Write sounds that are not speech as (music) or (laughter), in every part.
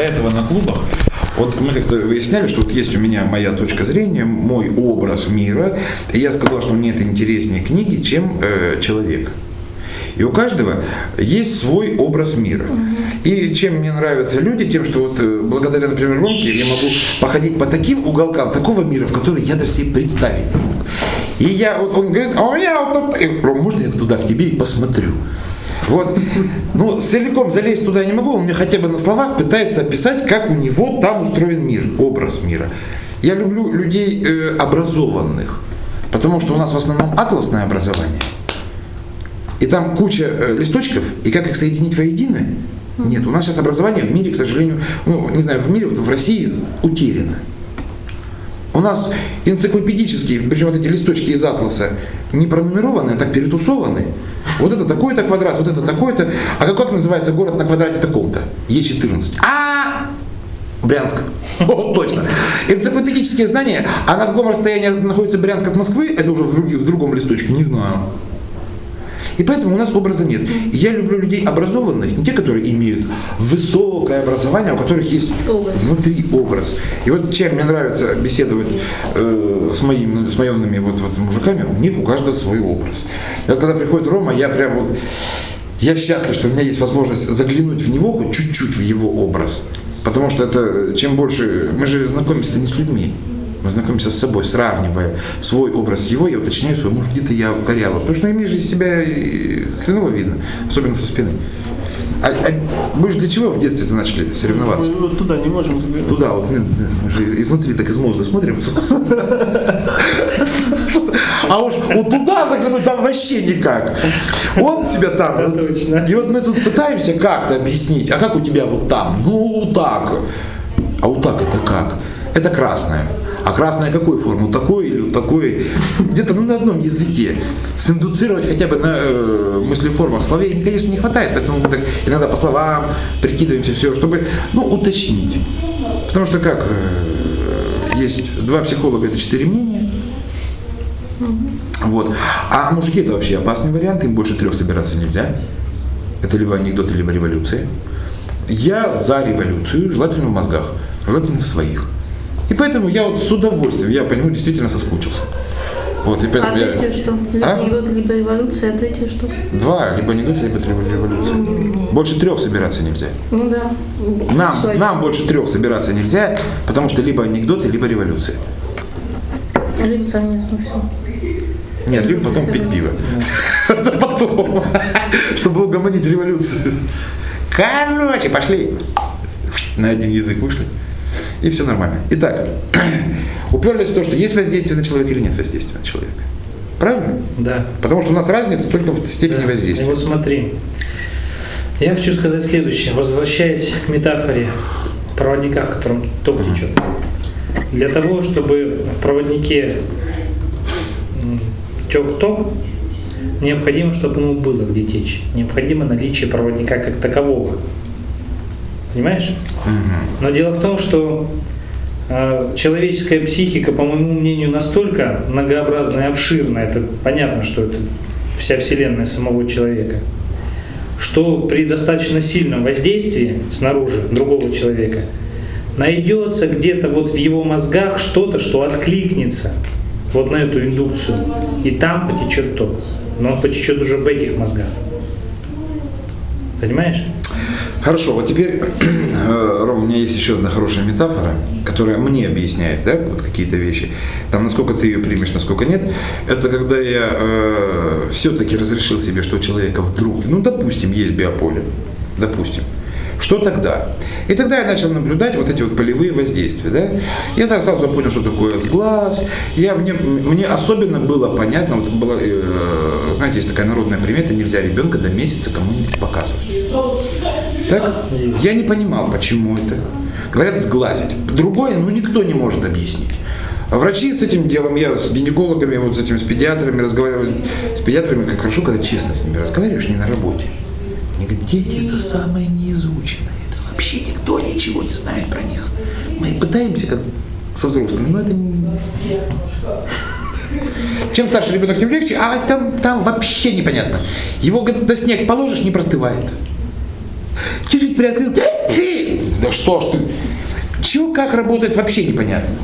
до этого на клубах, вот мы как-то выясняли, что вот есть у меня моя точка зрения, мой образ мира, и я сказал, что мне это интереснее книги, чем э, человек. И у каждого есть свой образ мира. И чем мне нравятся люди, тем, что вот э, благодаря, например, Ромке я могу походить по таким уголкам такого мира, в который я даже себе представить не мог. И я, вот он говорит, а у меня вот тут, Ром, можно я туда к тебе и посмотрю? Вот, ну, целиком залезть туда я не могу, он мне хотя бы на словах пытается описать, как у него там устроен мир, образ мира. Я люблю людей э, образованных, потому что у нас в основном атласное образование. И там куча э, листочков, и как их соединить воедино, нет. У нас сейчас образование в мире, к сожалению, ну, не знаю, в мире, вот в России утеряно. У нас энциклопедические, причем вот эти листочки из атласа не пронумерованы, а так перетусованы. Вот это такой-то квадрат, вот это такой-то. А как, как называется город на квадрате таком-то? Е14. А Брянск. (laughs) Вот точно. Энциклопедические знания, а на каком расстоянии находится Брянск от Москвы, это уже в, друг, в другом листочке, не знаю. И поэтому у нас образа нет. И я люблю людей образованных, не те, которые имеют высокое образование, у которых есть Образ. внутри образ. И вот чем мне нравится беседовать э, с, моим, с моими вот, вот мужиками, у них у каждого свой образ. И вот когда приходит Рома, я прям вот, я счастлив, что у меня есть возможность заглянуть в него, хоть чуть-чуть в его образ. Потому что это, чем больше, мы же знакомимся-то не с людьми, мы знакомимся с собой, сравнивая свой образ его, я уточняю свой, может где-то я коряво. Потому что мне же из себя хреново видно, особенно со спины. А, а вы же для чего в детстве-то начали соревноваться? Мы вот туда не можем. Туда вот, мы мы же изнутри, так из мозга смотрим. А уж вот туда заглянуть там вообще никак. Он тебя там. Да, точно. И вот мы тут пытаемся как-то объяснить, а как у тебя вот там? Ну, так. А вот так это как? Это красное. А красное какой формы? Вот такой или такой? Где-то ну, на одном языке. Синдуцировать хотя бы на э, мыслеформах словей, конечно, не хватает, поэтому мы так иногда по словам прикидываемся все, чтобы, ну, уточнить. Потому что как, э, есть два психолога, это четыре мнения. Вот. А мужики это вообще опасный вариант, им больше трех собираться нельзя. Это либо анекдоты, либо революция. Я за революцию, желательно в мозгах, желательно в своих. И поэтому я вот с удовольствием, я по нему действительно соскучился. Вот, и А поэтому я... третье что? Либо А? анекдот, либо революция, а третье что? Два, либо анекдоты, либо революция. Больше трех собираться нельзя. Ну да. Нам, Что нам больше трех собираться нельзя, потому что либо анекдоты, либо революция. Либо совместно все. Нет, либо потом пить пиво. Это (laughs) потом. (laughs) Чтобы угомонить революцию. Короче, пошли. На один язык вышли. И все нормально. Итак, (clears throat) уперлись в то, что есть воздействие на человека или нет воздействия на человека. Правильно? Да. Потому что у нас разница только в степени Да. И воздействия. вот смотри, я хочу сказать следующее, возвращаясь к метафоре проводника, в котором ток течет. Для того, чтобы в проводнике тек ток, необходимо, чтобы ему было где течь. Необходимо наличие проводника как такового. Понимаешь? Но дело в том, что э, человеческая психика, по моему мнению, настолько многообразна и обширна, это понятно, что это вся вселенная самого человека, что при достаточно сильном воздействии снаружи другого человека найдется где-то вот в его мозгах что-то, что откликнется вот на эту индукцию, и там потечет ток. Но он потечет уже в этих мозгах. Понимаешь? Хорошо, вот теперь, (clears throat) э, Ром, у меня есть еще одна хорошая метафора, которая мне объясняет, да, вот какие-то вещи. Там, насколько ты ее примешь, насколько нет. Это когда я э, все-таки разрешил себе, что у человека вдруг, ну, допустим, есть биополе, допустим. Что тогда? И тогда я начал наблюдать вот эти вот полевые воздействия, да. Я тогда сразу понял, что такое сглаз. Я, мне, мне особенно было понятно, вот было, э, знаете, есть такая народная примета, нельзя ребенка до месяца кому-нибудь показывать. Так? Я не понимал, почему это. Говорят, сглазить. Другое, ну, никто не может объяснить. Врачи с этим делом, я с гинекологами, вот с этими, с педиатрами разговаривал. С педиатрами как хорошо, когда честно с ними разговариваешь, не на работе. Дети это самое неизученное. Это вообще никто ничего не знает про них. Мы пытаемся как со взрослыми, но это не... Чем старше ребенок, тем легче, а там, там вообще непонятно. Его говорит, на снег положишь, не простывает. Чуть-чуть приоткрыл, да что ж ты, чего как работает вообще непонятно.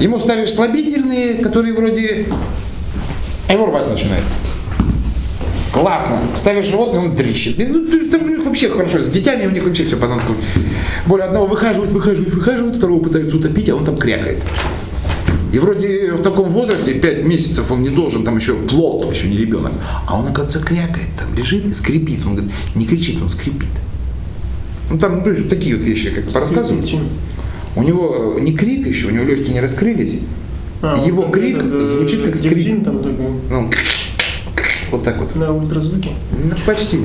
Ему ставишь слабительные, которые вроде, а его рвать начинает. Классно. Ставишь животное, он дрищет. Ну, то есть там у них вообще хорошо. С детьми у них вообще все по Более одного выхаживает, выхаживает, выхаживает, второго пытаются утопить, а он там крякает. И вроде в таком возрасте, 5 месяцев, он не должен, там еще плод, еще не ребенок. А он, оказывается, крякает, там лежит и скрипит. Он говорит, не кричит, он скрипит. Ну там ну, такие вот вещи, как по. У него не крик еще, у него легкие не раскрылись. А, Его крик это, звучит как скрип. там такой. Ну, вот так вот. На ультразвуке? Ну, почти.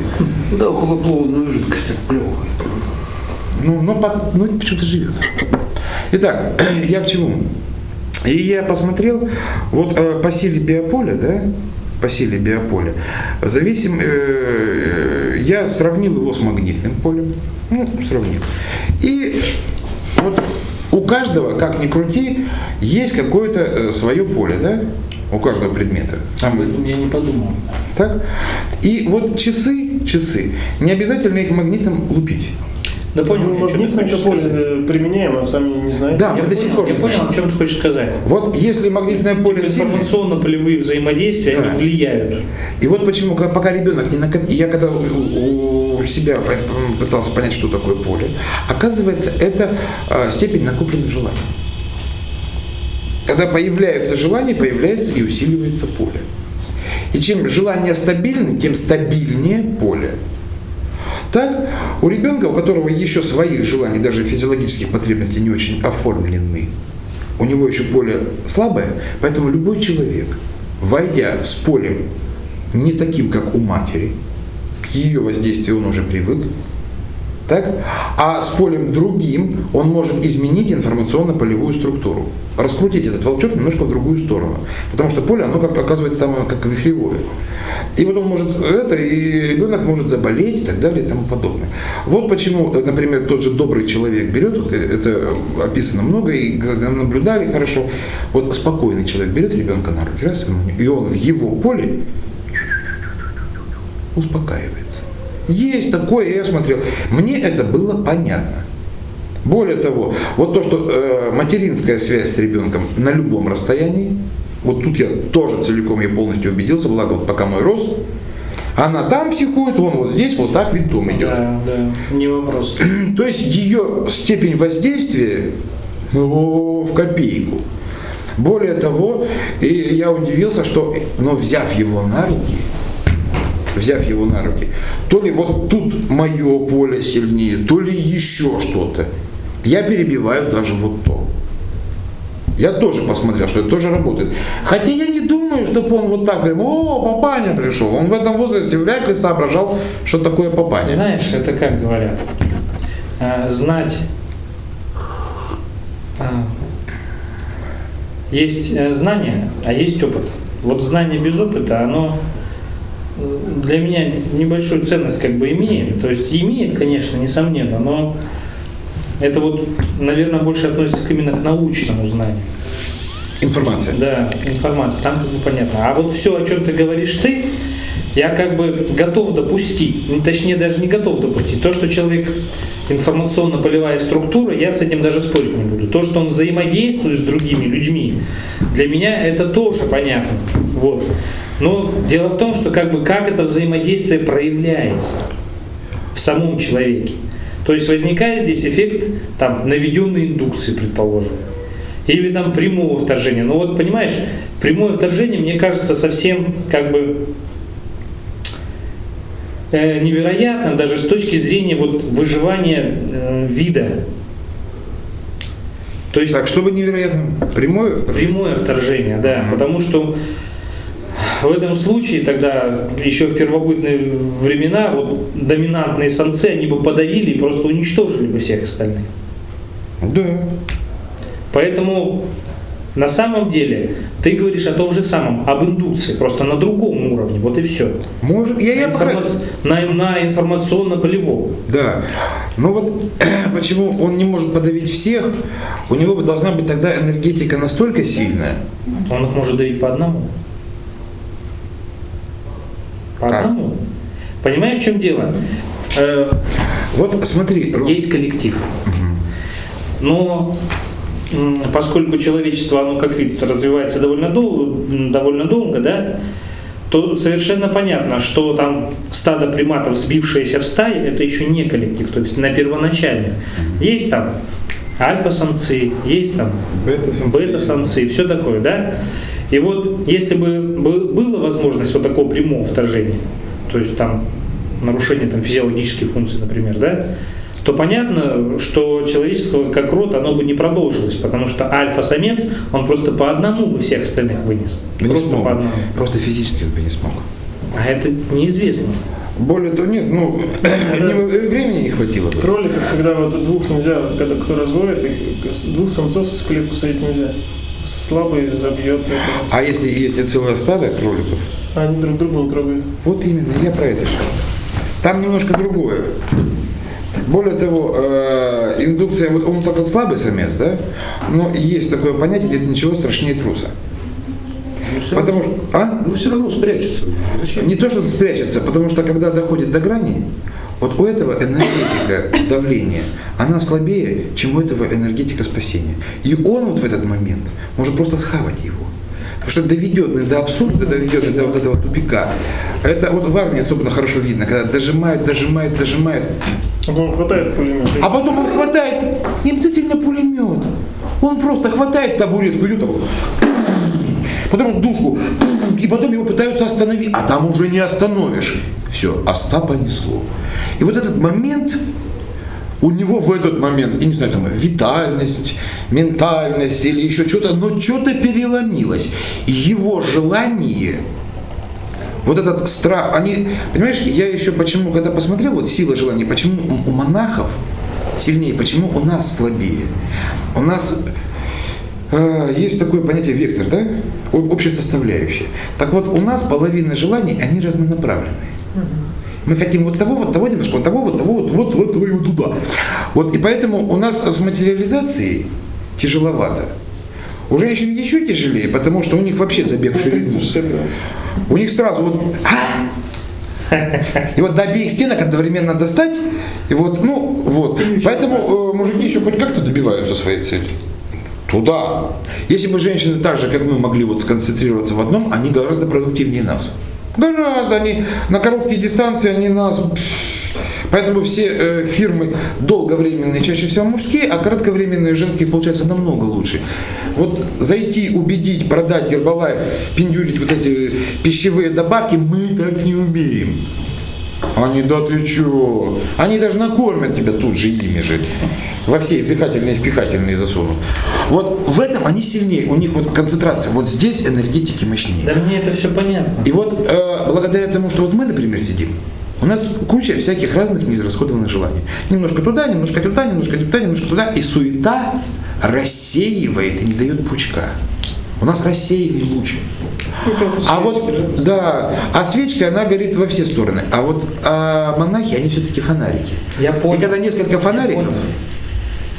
Да, околоплодную жидкость отплевывает. Ну, но, под, ну почему-то живет. Итак, (clears throat) я к чему? И я посмотрел, вот э, по силе биополя, да, по силе биополя, зависим, э, э, я сравнил его с магнитным полем, ну, сравнил. И вот у каждого, как ни крути, есть какое-то э, свое поле, да? У каждого предмета. Об этом я не подумал. Так? И вот часы, часы, не обязательно их магнитом лупить. Да понял, ну, магнитное поле применяем, а сами не знаем. Да, я мы понял, до сих пор не знаем. Я понял, о чем ты хочешь сказать. Вот если магнитное поле сильное... Информационно-полевые взаимодействия, да. они влияют. И вот почему, пока ребенок не накоп... Я когда у себя пытался понять, что такое поле, оказывается, это а, степень накопленных желаний. Когда появляются желания, появляется и усиливается поле. И чем желания стабильны, тем стабильнее поле. Так, у ребенка, у которого еще своих желаний, даже физиологических потребностей не очень оформлены, у него еще поле слабое, поэтому любой человек, войдя с полем не таким, как у матери, к ее воздействию он уже привык, так? А с полем другим он может изменить информационно-полевую структуру. Раскрутить этот волчок немножко в другую сторону. Потому что поле, оно как оказывается там как вихревое. И вот он может это, и ребенок может заболеть и так далее и тому подобное. Вот почему, например, тот же добрый человек берет, вот это описано много, и наблюдали хорошо, вот спокойный человек берет ребенка на руки, раз, и он в его поле успокаивается. Есть такое, я смотрел. Мне это было понятно. Более того, вот то, что э, материнская связь с ребенком на любом расстоянии, вот тут я тоже целиком и полностью убедился, благо вот пока мой рос, она там психует, он вот здесь вот так винтом идет. Да, да, не вопрос. (clears throat) То есть ее степень воздействия ну, в копейку. Более того, и я удивился, что, но взяв его на руки, взяв его на руки, то ли вот тут мое поле сильнее, то ли еще что-то. Я перебиваю даже вот то. Я тоже посмотрел, что это тоже работает. Хотя я не думаю, чтобы он вот так прям, о, папаня пришел. Он в этом возрасте вряд ли соображал, что такое папаня. Знаешь, это как говорят, а, знать а, есть э, знание, а есть опыт. Вот знание без опыта, оно для меня небольшую ценность как бы имеет. То есть имеет, конечно, несомненно, но это вот, наверное, больше относится именно к научному знанию. Информация. Да, информация, там как бы понятно. А вот все, о чем ты говоришь ты, я как бы готов допустить, ну, точнее даже не готов допустить. То, что человек информационно-полевая структура, я с этим даже спорить не буду. То, что он взаимодействует с другими людьми, для меня это тоже понятно. Вот. Но дело в том, что как бы как это взаимодействие проявляется в самом человеке. То есть возникает здесь эффект там наведенной индукции, предположим, или там прямого вторжения. Но вот понимаешь, прямое вторжение, мне кажется, совсем как бы э, невероятным даже с точки зрения вот выживания э, вида. То есть, так, чтобы невероятно? Прямое вторжение? Прямое вторжение, да. Mm-hmm. Потому что в этом случае тогда еще в первобытные времена вот доминантные самцы, они бы подавили и просто уничтожили бы всех остальных. Да. Поэтому на самом деле ты говоришь о том же самом, об индукции, просто на другом уровне, вот и все. Может, я, я на, информа... на, на информационно-полевом. Да. Но вот (clears throat) почему он не может подавить всех, у него должна быть тогда энергетика настолько сильная. Он их может давить по одному. По одному. Понимаешь, в чем дело? Э, вот смотри. Есть коллектив. Угу. Но поскольку человечество, оно как вид развивается довольно, дол- м, довольно долго, да, то совершенно понятно, что там стадо приматов, сбившееся в стаи, это еще не коллектив, то есть на первоначальных. Есть там альфа-самцы, есть там Бета-самцы. бета-самцы, все такое, да? И вот если бы бы- была возможность вот такого прямого вторжения, то есть там нарушение там, физиологических функций, например, да, то понятно, что человеческого как род, оно бы не продолжилось, потому что альфа-самец, он просто по одному бы всех остальных вынес. Не просто смог. по одному. Просто физически он бы не смог. А это неизвестно. Более того, нет, ну, не- времени не хватило бы. Кроликов, когда вот двух нельзя, когда кто разводит, двух самцов в клетку садить нельзя. Слабый забьет. это. А если если целое стадо кроликов, они друг друга не трогают. вот именно, я про это же. Там немножко другое. Более того, э, индукция, вот он так вот слабый самец, да, но есть такое понятие, нет ничего страшнее труса. Потому что, а? Ну, все равно спрячется. Зачем? Не то, что спрячется, потому что когда доходит до грани, вот у этого энергетика давления, она слабее, чем у этого энергетика спасения. И он вот в этот момент может просто схавать его. Потому что доведенный до абсурда, доведенный до вот этого тупика, это вот в армии особенно хорошо видно, когда дожимают, дожимают, дожимают, А потом хватает пулемет. а потом он хватает не обязательно пулемет. Он просто хватает табуретку, идет так вот, потом душку, и потом его пытаются остановить, а там уже не остановишь. Все, Остапа несло. И вот этот момент, у него в этот момент, я не знаю, там витальность, ментальность или еще что-то, но что-то переломилось. Его желание вот этот страх, они, понимаешь, я еще почему, когда посмотрел, вот сила желания, почему у- монахов сильнее, почему у нас слабее. У нас есть такое понятие вектор, да? Общая составляющая. Так вот, у нас половина желаний, они разнонаправленные. Мы хотим вот того, вот того немножко, вот того, вот того, вот, вот, вот, вот, вот туда. Вот, и поэтому у нас с материализацией тяжеловато. У женщин еще тяжелее, потому что у них вообще забег в ширину. 30-60 градусов. У них сразу вот... «А!» И вот до обеих стенок одновременно достать, и вот, ну, вот. Поэтому э, мужики еще хоть как-то добиваются своей цели. Туда. Если бы женщины так же, как мы, могли вот сконцентрироваться в одном, они гораздо продуктивнее нас. Гораздо. Они на короткие дистанции, они нас... Поэтому все э, фирмы долговременные чаще всего мужские, а кратковременные женские получаются намного лучше. Вот зайти, убедить, продать Гербалайф, впендюрить вот эти пищевые добавки мы так не умеем. Они, да ты чё? Они даже накормят тебя тут же ими же. Во все дыхательные и впихательные засунут. Вот в этом они сильнее. У них вот концентрация. Вот здесь энергетики мощнее. Да мне это все понятно. И вот э, благодаря тому, что вот мы, например, сидим, у нас куча всяких разных неизрасходованных желаний. Немножко туда, немножко туда, немножко туда, немножко туда. И суета рассеивает и не дает пучка. У нас рассеянный луч. А вот, да, а свечка, она горит во все стороны. А вот а монахи, они все-таки фонарики. Я понял. И когда несколько Я фонариков, понял.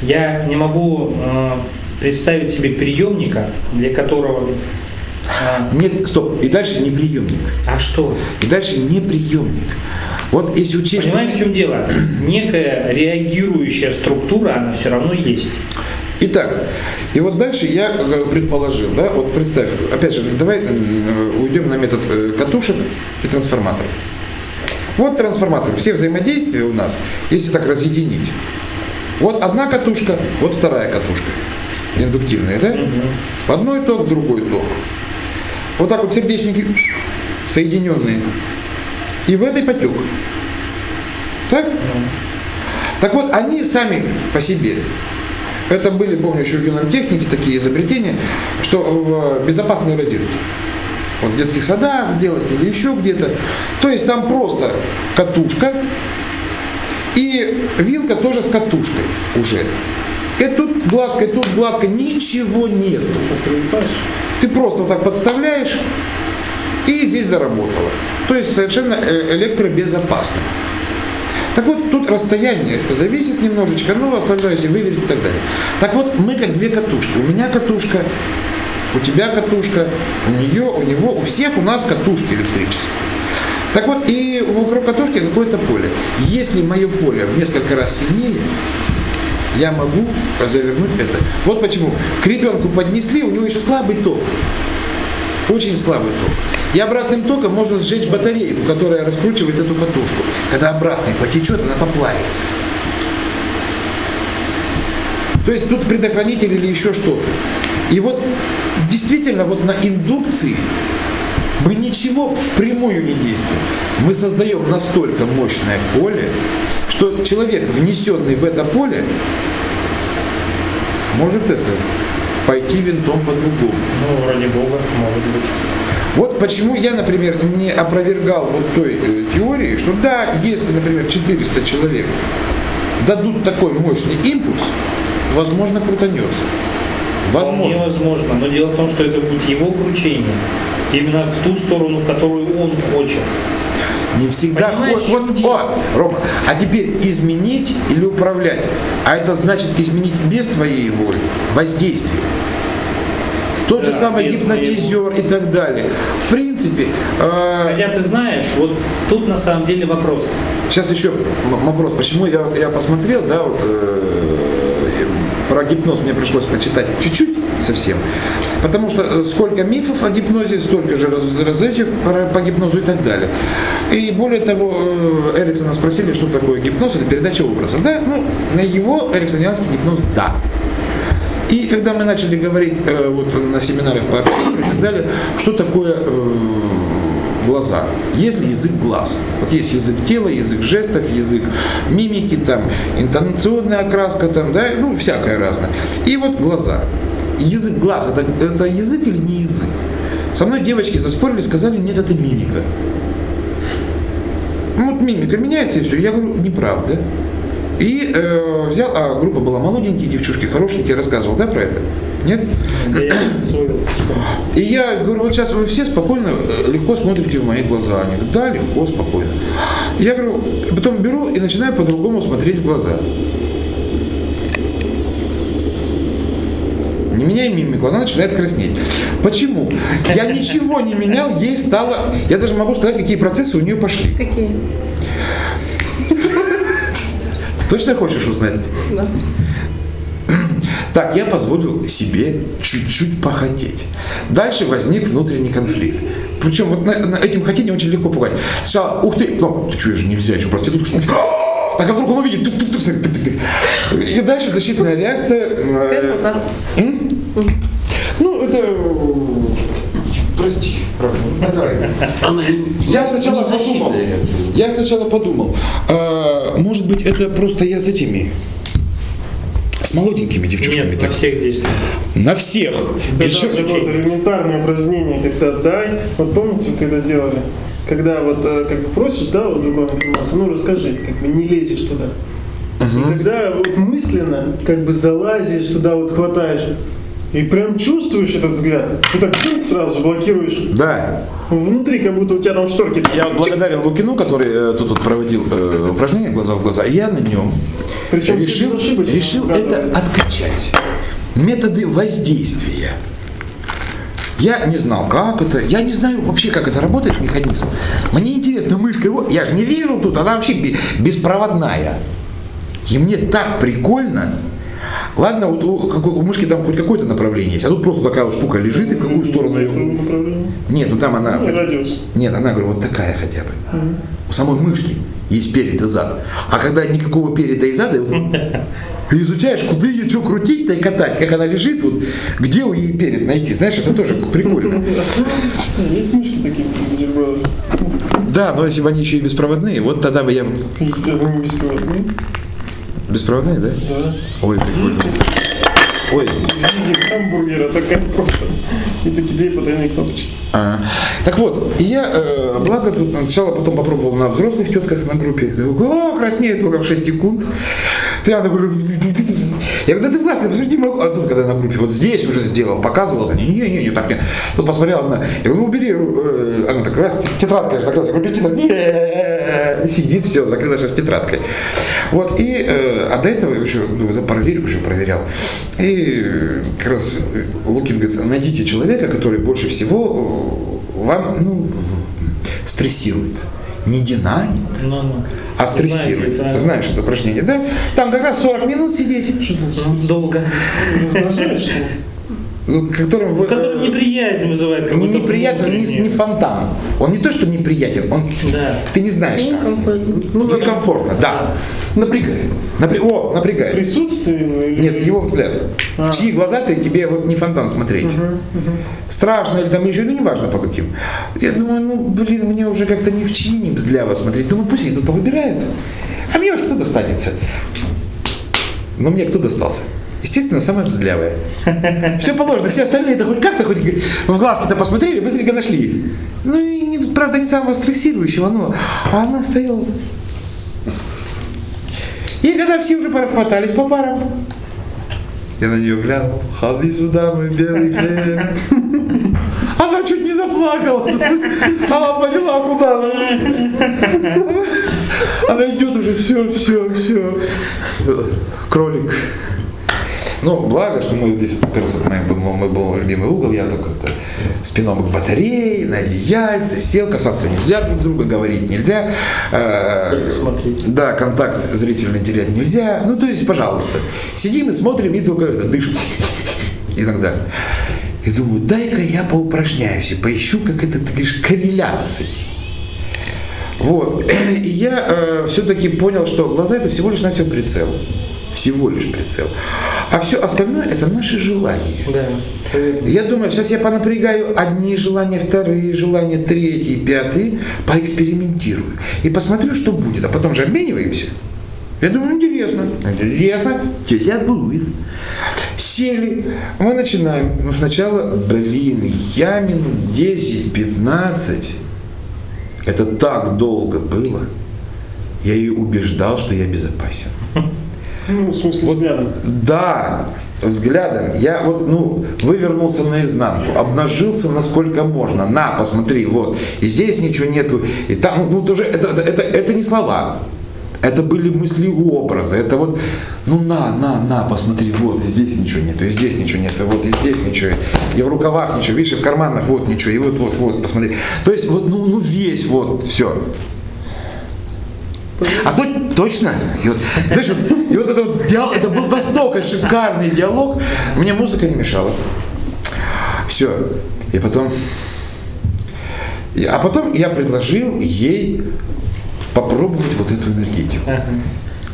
Я не могу э, представить себе приемника, для которого... э, нет, стоп, и дальше не приемник. а что? И дальше не приемник. Вот если учесть, Понимаешь, в чем дело? Некая реагирующая структура, она все равно есть. Итак, и вот дальше я э, предположил, да, вот представь, опять же, давай э, уйдем на метод э, катушек и трансформаторов. Вот трансформатор, все взаимодействия у нас, если так разъединить. Вот одна катушка, вот вторая катушка, индуктивная, да? В одной ток, в другой ток. Вот так вот сердечники соединенные. И в этой потек. Так? Так вот, они сами по себе. Это были, помню, еще в юном технике такие изобретения, что безопасные розетки. Вот в детских садах сделать или еще где-то. То есть там просто катушка и вилка тоже с катушкой уже. И тут гладко, и тут гладко, ничего нет. Ты просто вот так подставляешь, и здесь заработало. То есть совершенно э, электробезопасно. Так вот, тут расстояние зависит немножечко, ну, остальное, если выверить и так далее. Так вот, мы как две катушки. У меня катушка, у тебя катушка, у нее, у него, у всех у нас катушки электрические. Так вот, и вокруг катушки какое-то поле. Если мое поле в несколько раз сильнее, я могу завернуть это. Вот почему. К ребенку поднесли, у него еще слабый ток. Очень слабый ток. И обратным током можно сжечь батарейку, которая раскручивает эту катушку. Когда обратный потечет, она поплавится. То есть тут предохранитель или еще что-то. И вот действительно вот на индукции мы ничего впрямую не действуем. Мы создаем настолько мощное поле, что человек, внесенный в это поле, может это пойти винтом по-другому. Ну, ради бога, может быть. Вот почему я, например, не опровергал вот той э, теории, что да, если, например, 400 человек дадут такой мощный импульс, возможно, крутанется. Вполне Возможно. возможно. Но дело в том, что это будет его кручение. Именно в ту сторону, в которую он хочет. Не всегда Понимаешь, хо- в чем Вот, о, Рома, а теперь изменить или управлять. А это значит изменить без твоей воли воздействие. Тот же Да, самый без гипнотизер и так далее. В принципе, э, Хотя ты знаешь, вот тут на самом деле вопрос. Сейчас еще вопрос, почему я, я посмотрел, да, вот э, про гипноз мне пришлось почитать чуть-чуть совсем, потому что э, сколько мифов о гипнозе, столько же раз, раз этих про- по гипнозу и так далее. И более того, э, Эриксона спросили, что такое гипноз, это передача образов, да, ну, на его эриксонианский гипноз, да. И когда мы начали говорить э, вот на семинарах по общению и так далее, что такое э, глаза? Есть ли язык глаз? Вот есть язык тела, язык жестов, язык мимики, там, интонационная окраска, там, да, ну, всякое разное. И вот глаза. Язык глаз, это, это язык или не язык? Со мной девочки заспорили, сказали, нет, это мимика. Ну, вот мимика меняется и все. Я говорю, неправда. И э, взял, а группа была молоденькие девчушки, хорошенькие, рассказывал, да, про это? Нет? И я говорю, вот сейчас вы все спокойно, э, легко смотрите в мои глаза. Они говорят, да, легко, спокойно. Я говорю, потом беру и начинаю по-другому смотреть в глаза. Не меняй мимику, она начинает краснеть. Почему? Я ничего не менял, ей стало... Я даже могу сказать, какие процессы у нее пошли. Какие? Точно хочешь узнать? Да. Так, я позволил себе чуть-чуть похотеть. Дальше возник внутренний конфликт. Причем вот на, на этим хотением очень легко пугать. Сначала, ух ты, ну, ты что, же нельзя, что, проститутка, что? А! Так, а вдруг он увидит, тук-тук-тук, смотри, тук-тук-тук. и дальше защитная реакция. э. Ну, это... Прости, правда. Я сначала подумал, я сначала подумал, может быть, это просто я с этими, с молоденькими девчушками Нет, так. на всех действует. На всех. Это Причем- даже вот элементарное упражнение, когда дай, вот помните, вы когда делали, когда вот э, как бы просишь, да, вот другую информацию, ну расскажи, как бы не лезешь туда. И когда вот мысленно как бы залазишь туда, вот хватаешь, и прям чувствуешь этот взгляд, и так сразу блокируешь. Да. Внутри как будто у тебя там шторки. Я вот благодарен Лукину, который э, тут вот проводил э, упражнение глаза в глаза, и я на нем Причем решил, решил это откачать. Методы воздействия. Я не знал, как это. Я не знаю вообще, как это работает, механизм. Мне интересно, мышка его. Я же не вижу тут, она вообще бе- беспроводная. И мне так прикольно. Ладно, вот у, у мышки там хоть какое-то направление есть, а тут просто такая вот штука лежит, и в какую сторону ее... Нет, ну там она... Радиус. Нет, она, говорю, вот такая хотя бы. У самой мышки есть перед и зад. А когда никакого переда и зада, вот, и изучаешь, куда ее что крутить-то и катать, как она лежит, вот, где у ей перед найти. Знаешь, это тоже прикольно. (laughs) Есть мышки такие. Да, но если бы они еще и беспроводные, вот тогда бы я... Они беспроводные. Беспроводные, да? Да. Ой, прикольно. Ой, В виде хамбургера такая просто. И такие две потайные кнопочки. А, Так вот, и я, э, благо, сначала потом попробовал на взрослых тетках на группе. О, краснеет только в 6 секунд. Я говорю, я говорю, да ты классный, посмотри, не могу. А тут, когда на группе, вот здесь уже сделал, показывал, это, не-не-не, так не. Тут посмотрела она, я говорю, ну убери, э, она так раз, тетрадка же закрылась, я говорю, тетрадь, не сидит, все, закрыла сейчас тетрадкой. Вот, и, э, а до этого еще, ну, да, проверку еще проверял. И э, как раз Лукин говорит, найдите человека, который больше всего вам, ну, стрессирует. Не динамит, Ну, ну. а стрессирует. Знаю, это- Знаешь это упражнение, да? Там как раз 40 минут сидеть, Ну, Долго. Раздражает, что которым вы... Который неприязнь вызывает. как не неприятен, он не, не фонтан. Он не то, что неприятен, он Да. ты не знаешь, как. Ну, некомфортно, да. Напрягает. Напря- О, напрягает. Присутствие его или... Нет, его взгляд. А. В чьи глаза ты тебе вот не фонтан смотреть. Страшно или там еще, ну неважно по каким. Я думаю, ну блин, мне уже как-то ни в чьи не бздляво смотреть. Думаю, пусть они тут повыбирают. А мне уж кто достанется. Но мне кто достался? Естественно, самое бздлявое. Все положено, все остальные-то хоть как-то хоть в глазки-то посмотрели, быстренько нашли. Ну и, не- правда, не самого стрессирующего, но... А она стояла... И когда все уже порасхватались по парам, я на нее глянул. Ходи сюда, мой белый хлеб. Она чуть не заплакала. Она поняла, куда она. Она идет уже, все, все, все. Кролик. Ну, благо, что мы здесь вот как раз вот мой, был, мой был любимый угол, я только это, спином к батарее, на одеяльце, сел, касаться нельзя друг друга, говорить нельзя. э, Смотреть. да, контакт зрительный терять нельзя. Ну, то есть, пожалуйста, сидим и смотрим, и только это, дышим (laughs) иногда. И думаю, дай-ка я поупражняюсь и поищу, как это, ты говоришь, корреляции. Вот. (clears throat) И я все-таки понял, что глаза это всего лишь на все прицел. Всего лишь прицел. А все остальное это наши желания. Да. Я думаю, сейчас я понапрягаю одни желания, вторые желания, третьи, пятые, поэкспериментирую. И посмотрю, что будет. А потом же обмениваемся. Я думаю, интересно. Интересно. Тетя будет. Сели. Мы начинаем. Ну, сначала, блин, я минут 10-15. Это так долго было. Я ее убеждал, что я безопасен. Ну, в смысле, взглядом. Да, взглядом. Я вот, ну, вывернулся наизнанку, обнажился насколько можно. На, посмотри, вот. И здесь ничего нету. И там, ну, тоже, это, это, это, это не слова. Это были мысли образы. Это вот, ну на, на, на, посмотри, вот, и здесь ничего нету, и здесь ничего нету, вот, и здесь ничего, и в рукавах ничего, видишь, и в карманах вот ничего, и вот, вот, вот, посмотри. То есть, вот, ну, ну весь, вот, все. А то точно, и вот, знаешь, вот, и вот это вот диалог, это был настолько шикарный диалог, мне музыка не мешала. Все. И потом, и- а потом я предложил ей попробовать вот эту энергетику.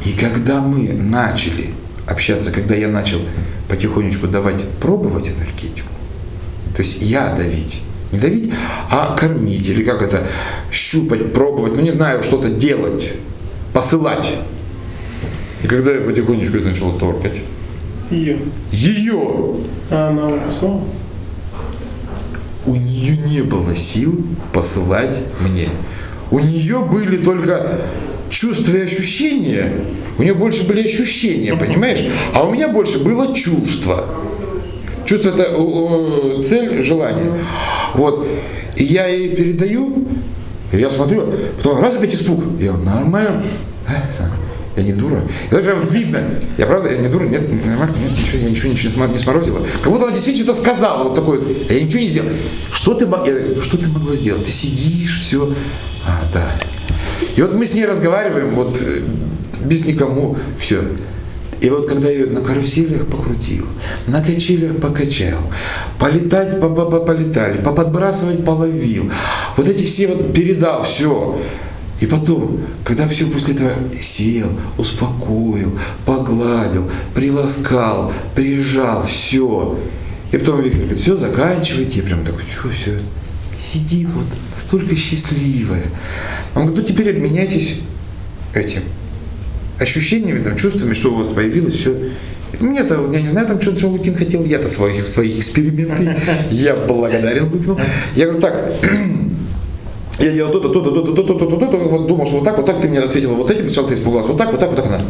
И когда мы начали общаться, когда я начал потихонечку давать пробовать энергетику, то есть я давить, не давить, а кормить, или как это, щупать, пробовать, ну не знаю, что-то делать, посылать. И когда я потихонечку это начал торкать, Ее. ее, А она вам послала? у нее не было сил посылать мне. У нее были только чувства и ощущения. У нее больше были ощущения, понимаешь? А у меня больше было чувство. Чувство это цель, желание. Вот. И я ей передаю, и я смотрю, потом раз опять испуг. Я нормально. Да. Я не дура. Это прям видно. Я правда, я не дура, нет, нормально, нет, ничего, я ничего, ничего не сморозила. Как будто она действительно что-то сказала, вот такое. А я ничего не сделал. Что ты, я что ты могла сделать? Ты сидишь, все. А, да. И вот мы с ней разговариваем, вот э, без никому, все. И вот когда ее на каруселях покрутил, на качелях покачал, полетать по -по полетали, поподбрасывать половил, вот эти все вот передал, все. И потом, когда все после этого сел, успокоил, погладил, приласкал, прижал, все. И потом Виктор говорит, все, заканчивайте. Я прям такой, что все, сидит вот, настолько счастливая. Он говорит, ну теперь обменяйтесь этим ощущениями, там, чувствами, что у вас появилось, все. Мне-то, я не знаю, там, что, что Лукин хотел, я-то свои, свои эксперименты, я благодарен Лукину. Я говорю, так, (clears throat) я делал то-то, то-то, то-то, то-то, то-то, то-то, вот думал, что вот так, вот так, ты мне ответила вот этим, сначала ты испугалась, вот так, вот так, вот так, она.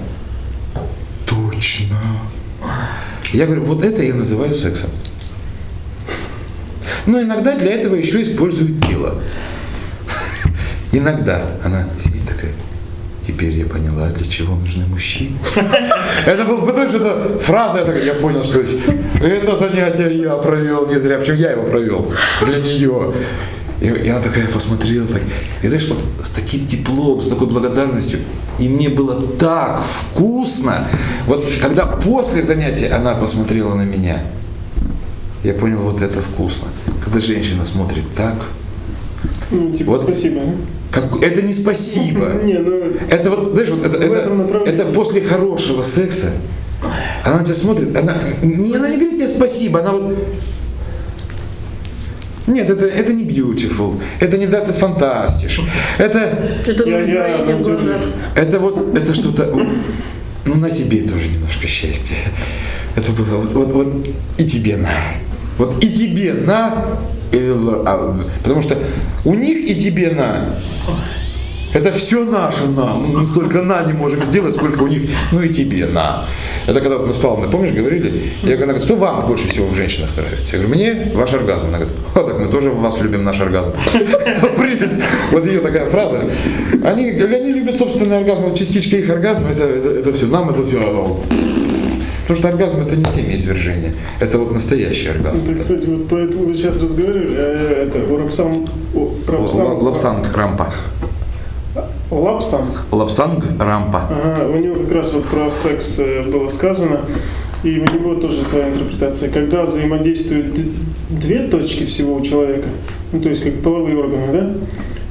Точно. Я говорю, вот это я называю сексом. Но иногда для этого еще используют тело. (laughs) Иногда она сидит теперь я поняла, для чего нужны мужчины. Это был, потому что это фраза, я, такая, я понял, что есть. это занятие я провел не зря, причем я его провел для нее. И, и она такая посмотрела, так, и знаешь, вот с таким теплом, с такой благодарностью. И мне было так вкусно. Вот когда после занятия она посмотрела на меня, я понял, вот это вкусно. Когда женщина смотрит так, Ну, типа, Вот. спасибо. Как, это не спасибо. (laughs) Не, ну, Это вот, знаешь, вот это, это, это после хорошего секса. Она на тебя смотрит, она не, она не говорит тебе спасибо, она вот... Нет, это, это не beautiful, это не даст фантастиш. Это, Это Я- я это вот, это что-то, вот, ну на тебе тоже немножко счастья. Это было вот, вот, вот и тебе на. Вот и тебе на, и- а, потому что у них и тебе на. Это все наше на. Мы сколько на не можем сделать, сколько у них, ну и тебе на. Это когда мы с Павловной, помнишь, говорили? Я говорю, она говорит, что вам больше всего в женщинах нравится? Я говорю, мне ваш оргазм. Она говорит, а так мы тоже вас любим наш оргазм. (laughs) Вот ее такая фраза. Они, любят собственный оргазм, частичка их оргазма, это, это, это все, нам это все. Потому что оргазм это не семяизвержение, это вот настоящий оргазм. это, кстати, вот поэтому вы сейчас разговаривали, э, это, у Рапсам, у Рапсам- Лобсанг Рампа. Лапсам, Лобсанг Рампа. Ага, у него как раз вот про секс э, было сказано, и у него тоже своя интерпретация. Когда взаимодействуют две точки всего у человека, ну то есть как половые органы, да,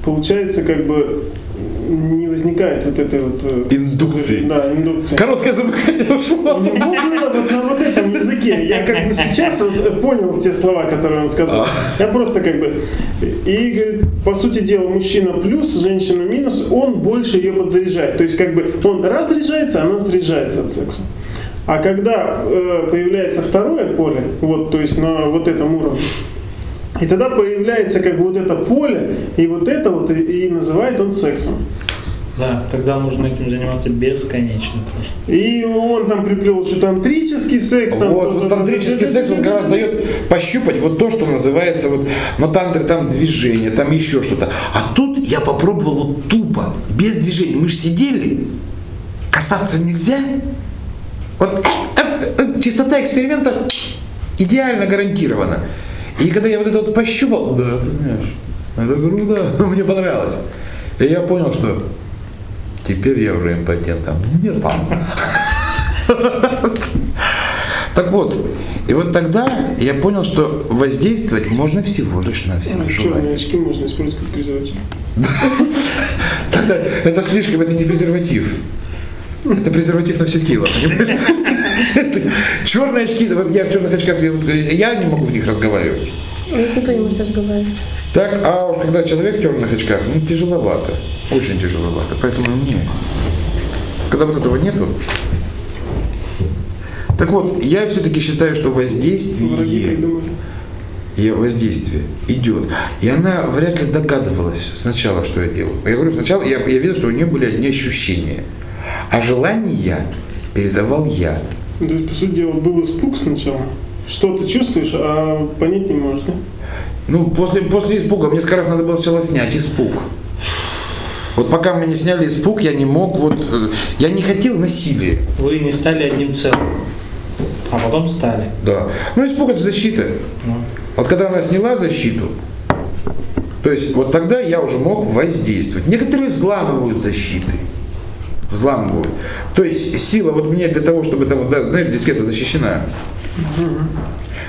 получается как бы не возникает вот этой вот... э, Индукции. Да, индукции. Короткое замыкание ушло. У него было вот на вот этом языке. Я как бы сейчас вот понял те слова, которые он сказал. Я просто как бы... И, говорит, по сути дела, мужчина плюс, женщина минус, он больше ее подзаряжает. То есть как бы он разряжается, она заряжается от секса. А когда э, появляется второе поле, вот, то есть на вот этом уровне, и тогда появляется как бы вот это поле, и вот это вот, и, и называет он сексом. Да, тогда можно этим заниматься бесконечно просто. И он там приплел, что тантрический секс. Там Вот, вот тантрический секс, он как раз дает пощупать вот то, что называется вот, но тантры там движение, там еще что-то. А тут я попробовал вот тупо, без движения. Мы же сидели, касаться нельзя. Вот э, э, э, чистота эксперимента идеально гарантирована. И когда я вот это вот пощупал, да, ты знаешь, это круто, (laughs) мне понравилось. И я понял, что теперь я уже импотентом не стану. (laughs) Так вот, и вот тогда я понял, что воздействовать можно всего лишь на Ну, Черные желание. очки можно использовать как презерватив. (laughs) Тогда это слишком, это не презерватив. Это презерватив на все тело, понимаешь? Черные очки, я в черных очках, я не могу в них разговаривать. Никто не может разговаривать. Так, а уж когда человек в черных очках, ну тяжеловато, очень тяжеловато. Поэтому мне, когда вот этого нету, так вот, я все-таки считаю, что воздействие, я- воздействие идет. И она вряд ли догадывалась сначала, что я делаю. Я говорю, сначала я, я видел, что у нее были одни ощущения. А желания передавал я. То есть, по сути дела, был испуг сначала. Что ты чувствуешь, а понять не можешь, да? Ну, после, после испуга, мне раз надо было сначала снять испуг. Вот пока мы не сняли испуг, я не мог, вот, э, я не хотел насилия. Вы не стали одним целым, а потом стали. Да. Ну, испуг это защита. Ну, Вот когда она сняла защиту, то есть вот тогда я уже мог воздействовать. Некоторые взламывают защиты. Взламывают. То есть сила вот мне для того, чтобы там, вот, да, знаешь, дискета защищена.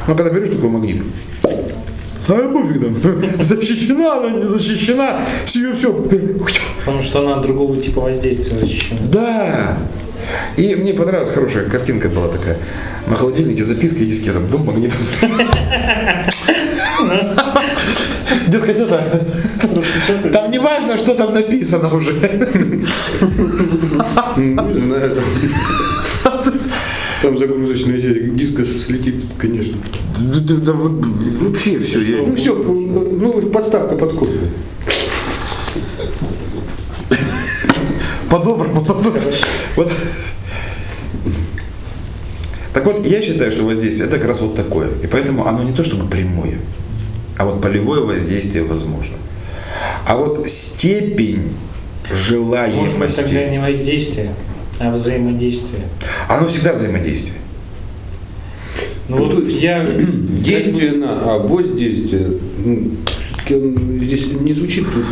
Но когда берешь такой магнит, а пофиг там, (laughs) защищена она, не защищена, с ее все. потому что она от другого типа воздействия защищена. Да. И мне понравилась хорошая картинка была такая. На холодильнике записка и дискета. Дом магнитом. (laughs) (laughs) Дескать, это... Там не важно, что там написано уже. Ну, Не знаю. Там загрузочная диска слетит, конечно. Да, да, да, вообще все. Ну все, ну подставка под кофе. По-доброму. Вот. Так вот, я считаю, что воздействие это как раз вот такое. И поэтому оно не то чтобы прямое, а вот полевое воздействие возможно. А вот степень Может быть, тогда желаемости, не воздействие, а взаимодействие. оно всегда взаимодействие. Ну вот я (clears throat) Действие на, а воздействие, ну, здесь не звучит тут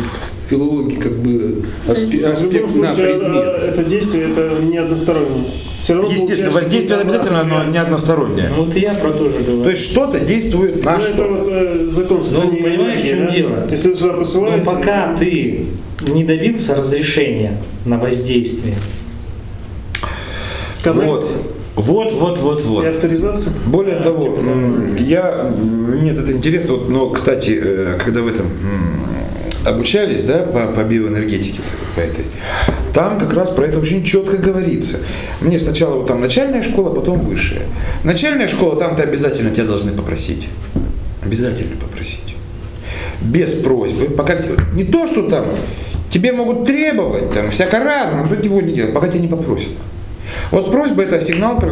филологии как бы аспе- В любом аспект на случае, предмет. а, это действие это не одностороннее. Все равно Естественно, воздействие обязательно, но не одностороннее. Ну вот и я про то же говорю. То есть что-то действует на Ну, это что. вот э, закон сохранения понимаешь, в чем да? дело? Если сюда Но посылаете... пока ты не добился разрешения на воздействие, коннект Вот. Вот, вот, вот, и вот. авторизация. Более того, м, я, нет, это интересно, вот, но, кстати, э, когда в этом обучались, да, по, по биоэнергетике, по этой, там как раз про это очень четко говорится. Мне сначала вот там начальная школа, потом высшая. Начальная школа, там ты обязательно тебя должны попросить. Обязательно попросить. Без просьбы. Пока не то, что там тебе могут требовать, там, всяко разно, но его не делать, пока тебя не попросят. Вот просьба это сигнал,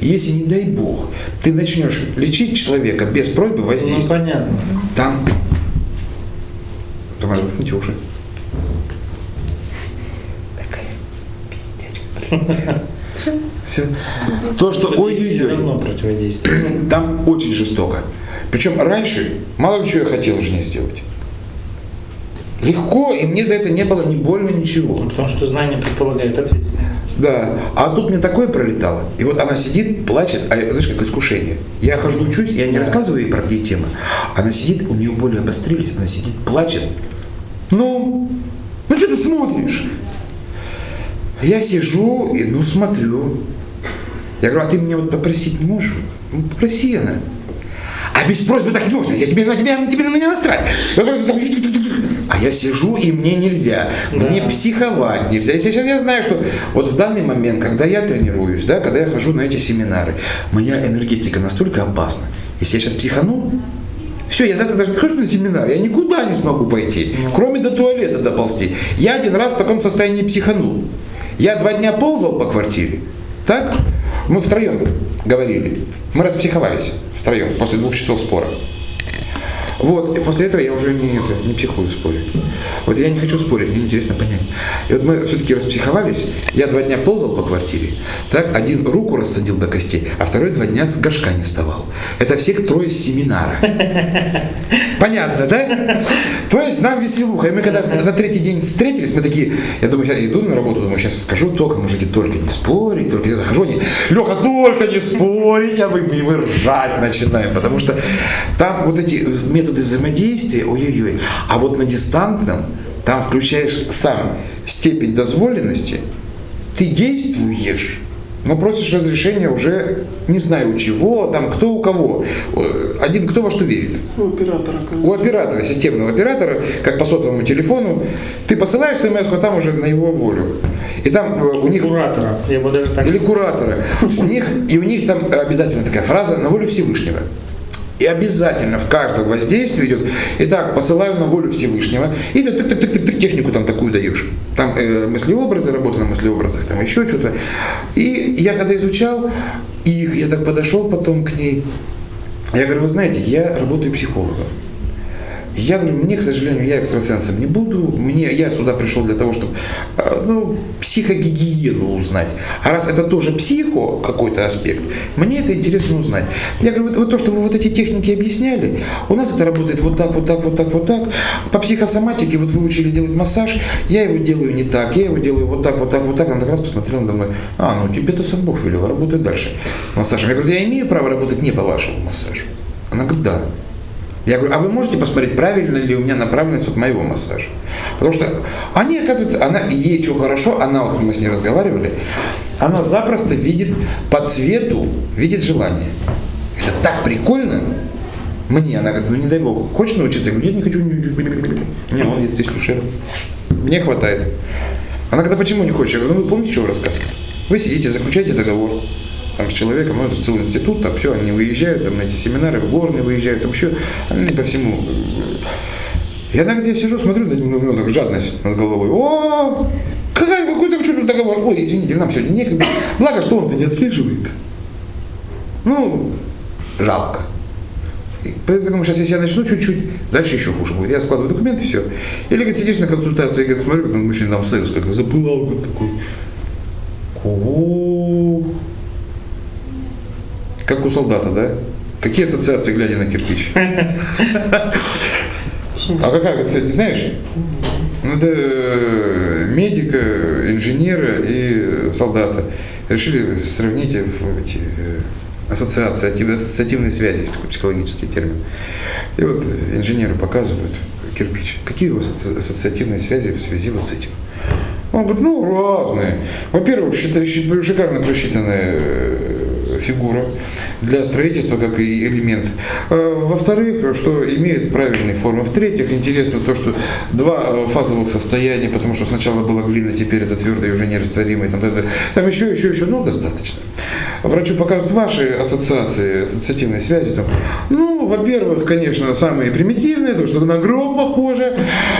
если не дай бог, ты начнешь лечить человека без просьбы ну воздействия, понятно. там, там надо заткнуть уши. Все. То, что ой-ой-ой, равно противодействие. (clears throat) там очень жестоко. Причем раньше мало ли что я хотел жене сделать. Легко, и мне за это не было ни больно, ничего. Потому что знания предполагают ответственность. Да, а тут мне такое пролетало. И вот она сидит, плачет, а знаешь, как искушение. Я хожу, учусь, я не рассказываю ей про какие темы. Она сидит, у нее боли обострились, она сидит, плачет. Ну, ну что ты смотришь? Я сижу и, ну, смотрю. Я говорю, а ты меня вот попросить не можешь? Ну, попроси она. А без просьбы так не можно. Я тебе, на тебя, тебе на меня. Я так- А я сижу, и мне нельзя. Мне Да. психовать нельзя. Если сейчас я знаю, что вот в данный момент, когда я тренируюсь, да, когда я хожу на эти семинары, моя энергетика настолько опасна. Если я сейчас психану, все, я завтра даже не хожу на семинар, я никуда не смогу пойти, кроме до туалета доползти. Я один раз в таком состоянии психанул. Я два дня ползал по квартире, так? Мы втроем говорили. Мы распсиховались втроем после двух часов спора. Вот, и после этого я уже не, это, не психую споре. Вот я не хочу спорить, мне интересно понять. И вот мы все-таки распсиховались, я два дня ползал по квартире, так, один руку рассадил до костей, а второй два дня с горшка не вставал. Это все трое семинара. (laughs) Понятно, да? То есть нам веселуха. И мы когда на третий день встретились, мы такие, я думаю, я иду на работу, думаю, сейчас скажу только, мужики, только не спорить, только я захожу, они, Леха, только не спорить, а мы, мы ржать начинаем, потому что там вот эти методы взаимодействия, ой-ой-ой, а вот на дистантном, там включаешь сам степень дозволенности, ты действуешь, но просишь разрешения уже не знаю у чего, там кто у кого, один кто во что верит. У оператора. У оператора, системного оператора, как по сотовому телефону, ты посылаешь смс, а там уже на его волю. И там э, у них Куратора. Я бы даже так или куратора. У них, и у них там обязательно такая фраза «на волю Всевышнего». И обязательно в каждом воздействии идет, итак, посылаю на волю Всевышнего, и ты, ты, ты, ты, ты технику там такую даешь. Там э, мыслеобразы, работа на мыслеобразах, там еще что-то. И я когда изучал их, я так подошел потом к ней, я говорю, вы знаете, я работаю психологом. Я говорю, мне, к сожалению, я экстрасенсом не буду. Мне, я сюда пришел для того, чтобы э, ну, психогигиену узнать. А раз это тоже психо, какой-то аспект, мне это интересно узнать. Я говорю, вот, вот то, что вы вот эти техники объясняли, у нас это работает вот так, вот так, вот так, вот так. По психосоматике, вот вы учили делать массаж, я его делаю не так, я его делаю вот так, вот так, вот так. Она так раз посмотрела надо мной, а, ну тебе-то сам Бог велел, работай дальше массажем. Я говорю, я имею право работать не по вашему массажу. Она говорит, да. Я говорю, а вы можете посмотреть, правильно ли у меня направленность вот моего массажа? Потому что они, оказывается, она, ей что хорошо, она, вот мы с ней разговаривали, она запросто видит по цвету, видит желание. Это так прикольно. Мне, она говорит, ну не дай бог, хочешь научиться? Я говорю, нет, не хочу. Не, он есть здесь слушай. Мне хватает. Она говорит, а почему не хочешь? Я говорю, ну вы помните, что вы рассказывали? Вы сидите, заключаете договор там, с человеком, это целый институт, там все, они выезжают там, на эти семинары, в горные выезжают, там еще, они по всему. Я иногда я сижу, смотрю, ну, так жадность над головой. О, какой, какой там что договор? Ой, извините, нам сегодня некогда. Благо, что он-то не отслеживает. Ну, жалко. Поэтому сейчас, если я начну чуть-чуть, дальше еще хуже будет. Я складываю документы, все. Или говорит, сидишь на консультации, говорит, смотрю, как мужчина там секс, как запылал, как такой. О, как у солдата, да? Какие ассоциации, глядя на кирпич? А какая, кстати, не знаешь? Ну, это э, медика, инженера и солдата. Решили сравнить эти э, ассоциации, ати- ассоциативные связи, есть такой психологический термин. И вот инженеры показывают кирпич. Какие у вас ассоциативные связи в связи вот с этим? Он говорит, ну, разные. Во-первых, шикарно просчитанная э, фигура для строительства как и элемент. Э, Во-вторых, что имеет правильные формы. В-третьих, интересно то, что два э, фазовых состояния, потому что сначала была глина, теперь это твердый уже нерастворимый. Там, там еще, еще, еще, ну, достаточно. Врачу показывают ваши ассоциации, ассоциативные связи. Там. Ну, во-первых, конечно, самые примитивные, то, что на гроб похоже.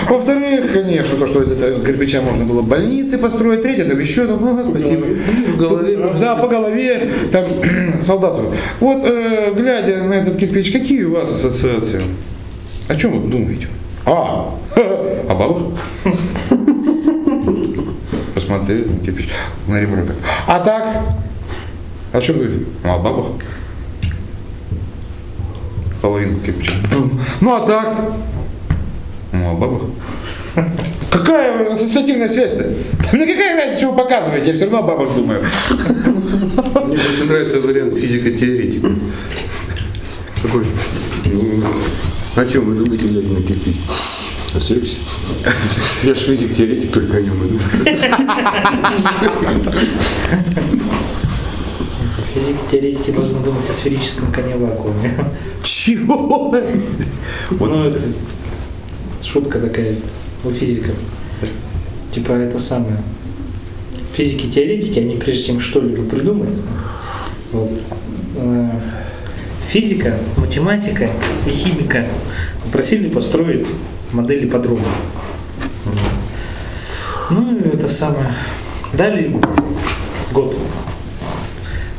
Во-вторых, конечно, то, что из этого кирпича можно было больницы построить. Третье, там еще, ну, ага, спасибо. В голове. Да, по голове, там, (clears throat) солдату. Вот, э, глядя на этот кирпич, какие у вас ассоциации? О чем вы думаете? А, (laughs) о бабах. (laughs) Посмотрели на кирпич, на ребро как. А так? О чем говорите? Ну, о бабах. Половинку кирпича. Ну, а так? Ну, о бабах. Какая ассоциативная связь-то? Да мне какая разница, что вы показываете? Я все равно о бабах думаю. Мне больше нравится вариант физико-теоретика. Какой? О чем вы думаете, глядя на кирпич? О сексе? Я же физик-теоретик, только о нем и думаю. Физики, теоретики должны думать о сферическом коне вакууме. Чего? Вот. Ну, это шутка такая у физиков. Типа это самое. Физики, теоретики, они прежде чем что-либо придумать, вот, э, физика, математика и химика попросили построить модели подробно. Ну и это самое. Дали год.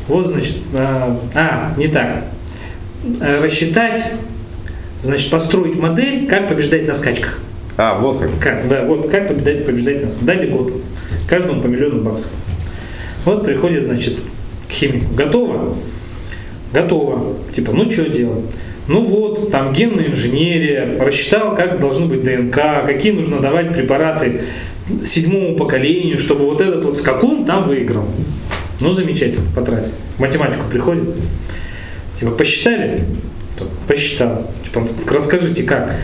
Вот, значит, а, а, не так. Э, Рассчитать, значит, построить модель, как побеждать на скачках. А, в лодках. Как, да, вот как побеждать, побеждать на Дали год. Каждому по миллиону баксов. Вот приходит, значит, к химику. Готово? Готово. Типа, ну что делать? Ну вот, там генная инженерия, рассчитал, как должны быть ДНК, какие нужно давать препараты седьмому поколению, чтобы вот этот вот скакун там выиграл. Ну, замечательно, потратил. Математику приходит. Типа, посчитали? Посчитал. Типа, расскажите, как?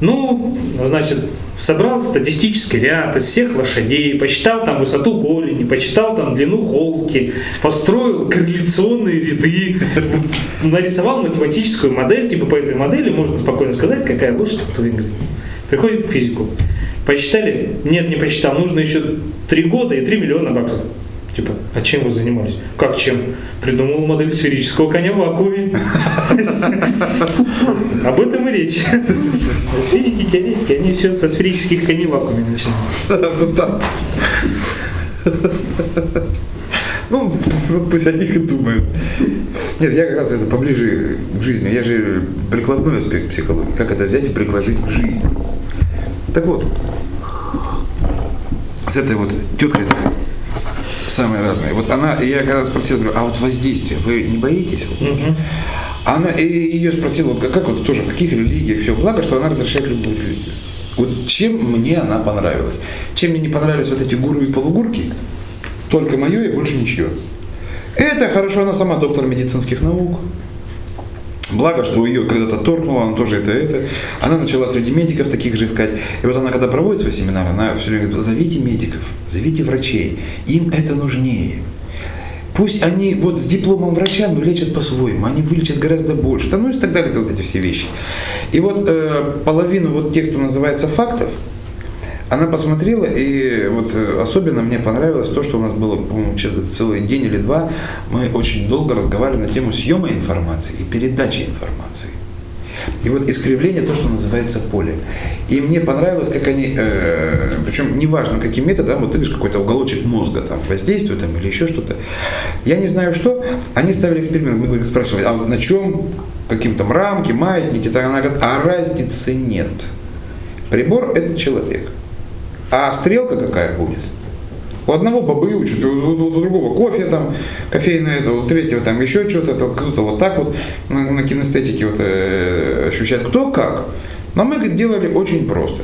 Ну, значит, собрал статистический ряд из всех лошадей, посчитал там высоту голени, посчитал там длину холки, построил корреляционные ряды, нарисовал математическую модель, типа по этой модели можно спокойно сказать, какая лошадь кто выиграет. Приходит к физику. Посчитали? Нет, не посчитал. Нужно еще три года и 3 миллиона баксов. Типа, а чем вы занимались? Как чем? Придумал модель сферического коня в вакууме. Об этом и речь. Физики, теоретики, они все со сферических коней в вакууме начинают. Ну. Ну, вот пусть о них и думают. Нет, я как раз это поближе к жизни. Я же прикладной аспект психологии. Как это взять и приложить к жизни. Так вот, с этой вот теткой это самое разное. Вот она, я когда спросил, говорю, а вот воздействие, вы не боитесь? Вот? Она и ее спросила, вот как вот тоже, в каких религиях, все, благо, что она разрешает любую религию. Вот чем мне она понравилась? Чем мне не понравились вот эти гуру и полугурки? Только мое и больше ничего. Это хорошо, она сама доктор медицинских наук. Благо, что ее когда-то торкнуло, она тоже это, это. Она начала среди медиков таких же искать. И вот она, когда проводит свои семинары, она все время говорит, зовите медиков, зовите врачей, им это нужнее. Пусть они вот с дипломом врача, но лечат по-своему, они вылечат гораздо больше, да ну и так далее, вот эти все вещи. И вот э, половину вот тех, кто называется фактов, она посмотрела, и вот э, особенно мне понравилось то, что у нас было, по-моему, целый день или два, мы очень долго разговаривали на тему съема информации и передачи информации. И вот искривление, то, что называется поле. И мне понравилось, как они, э, причем неважно каким методом, вот ты говоришь, какой-то уголочек мозга там воздействует там, или еще что-то. Я не знаю что, они ставили эксперимент, мы их спрашивали, а вот на чем, каким там рамки, маятники, так она говорит, а разницы нет. Прибор это человек. А стрелка какая будет? У одного бобы учат, у, у- у другого кофе там, кофейное это, у третьего там еще что-то, то кто-то вот так вот на, на кинестетике вот, э, ощущает. Кто как? Но мы говорит, делали очень просто.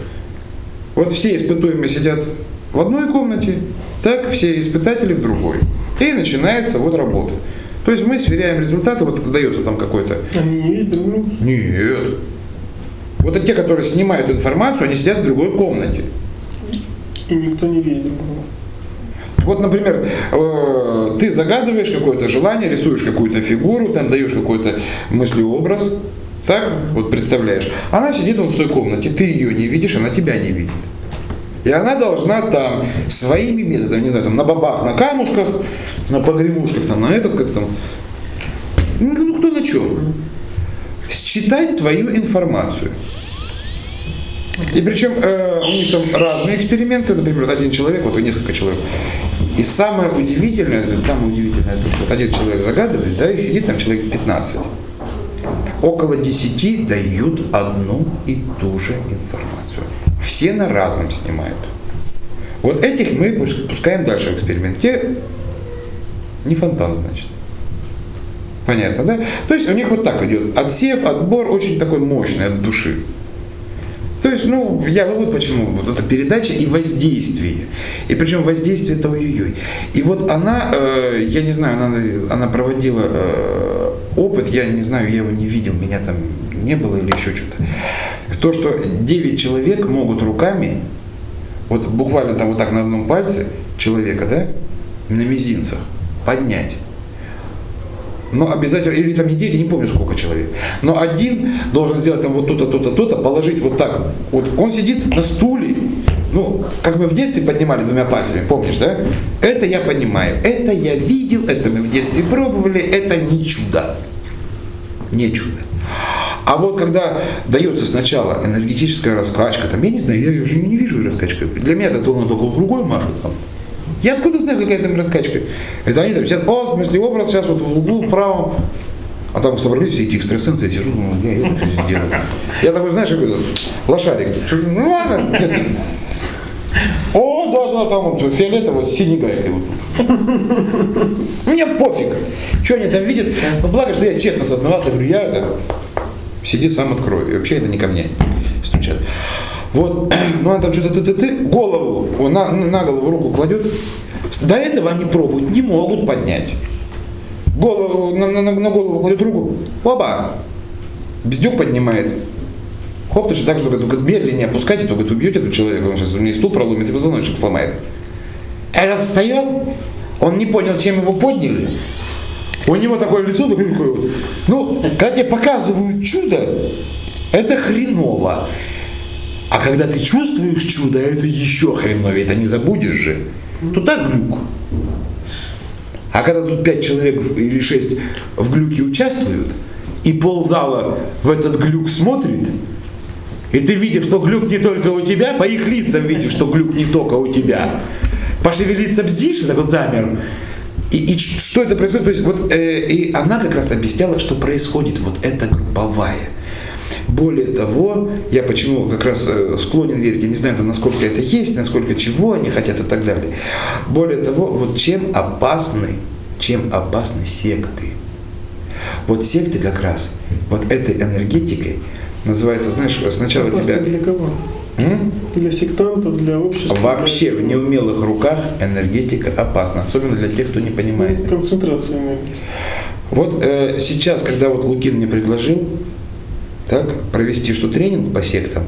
Вот все испытуемые сидят в одной комнате, так все испытатели в другой. И начинается вот работа. То есть мы сверяем результаты, вот дается там какой-то... Они не видят друг друга. Нет. Вот те, которые снимают информацию, они сидят в другой комнате. И никто не друг друга. Вот, например, э, ты загадываешь какое-то желание, рисуешь какую-то фигуру, там даешь какой-то мыслеобраз, так, вот представляешь. Она сидит вон в той комнате, ты ее не видишь, она тебя не видит. И она должна там своими методами, не знаю, там на бабах, на камушках, на погремушках, там на этот, как там, ну кто на чем, считать твою информацию. И причем э, у них там разные эксперименты, например, один человек, вот и несколько человек. И самое удивительное, самое удивительное, то, что один человек загадывает, да, и сидит там человек 15. Около 10 дают одну и ту же информацию. Все на разном снимают. Вот этих мы пус- пускаем дальше в эксперимент. Те не фонтан, значит. Понятно, да? То есть у них вот так идет. Отсев, отбор очень такой мощный от души. То есть, ну, я вот почему, вот эта передача и воздействие. И причем воздействие это ой-ой-ой. И вот она, э, я не знаю, она, она проводила э, опыт, я не знаю, я его не видел, меня там не было или еще что-то. То, что 9 человек могут руками, вот буквально там вот так на одном пальце человека, да, на мизинцах, поднять. Но обязательно, или там не 9, я не помню сколько человек. Но один должен сделать там вот то-то, то-то, то-то, положить вот так. Вот он сидит на стуле. Ну, как мы в детстве поднимали двумя пальцами, помнишь, да? Это я понимаю. Это я видел, это мы в детстве пробовали, это не чудо. Не чудо. А вот когда дается сначала энергетическая раскачка, там, я не знаю, я уже не вижу раскачки. Для меня это он только в другой машет. Я откуда знаю, какая там раскачка? Это они там сидят, о, мысли образ сейчас вот в углу, в правом. А там собрались все эти экстрасенсы, я сижу, думаю, бля, я что здесь делаю? Я такой, знаешь, как этот, лошарик. Ну ладно, нет. О, да, да, там вот фиолетово с синей гайкой. Вот. Мне пофиг, что они там видят. Но благо, что я честно сознавался, говорю, я это, сиди сам открой. И вообще это не ко мне стучат. Вот, (clears throat) ну она там что-то ты, ты, ты, голову, он на, на голову руку кладет. До этого они пробуют, не могут поднять. Голову, на, на, на голову кладет руку, оба, бездюк поднимает. Хоп, точно так же, только, только медленнее опускайте, только убьете этого человека, он сейчас у меня стул проломит и позвоночник сломает. Этот встает, он не понял, чем его подняли. У него такое лицо, такое. Ну, когда тебе показывают чудо, это хреново. А когда ты чувствуешь чудо, это еще хреновее, это не забудешь же. Тут так глюк. А когда тут пять человек или шесть в глюке участвуют, и ползала в этот глюк смотрит, и ты видишь, что глюк не только у тебя, по их лицам видишь, что глюк не только у тебя. Пошевелиться бздишь, и так вот замер. И, и что это происходит? То есть вот, э, и она как раз объясняла, что происходит вот эта групповая. Более того, я почему как раз э, склонен верить, я не знаю, там, насколько это есть, насколько чего они хотят и так далее. Более того, вот чем опасны, чем опасны секты. Вот секты как раз вот этой энергетикой называется, знаешь, сначала Опасно тебя... для кого? М? Для сектантов, для общества. Вообще для- в неумелых руках энергетика опасна, особенно для тех, кто не понимает. Ну, Концентрация энергии. Вот э, сейчас, когда вот Лукин мне предложил так, провести что тренинг по сектам,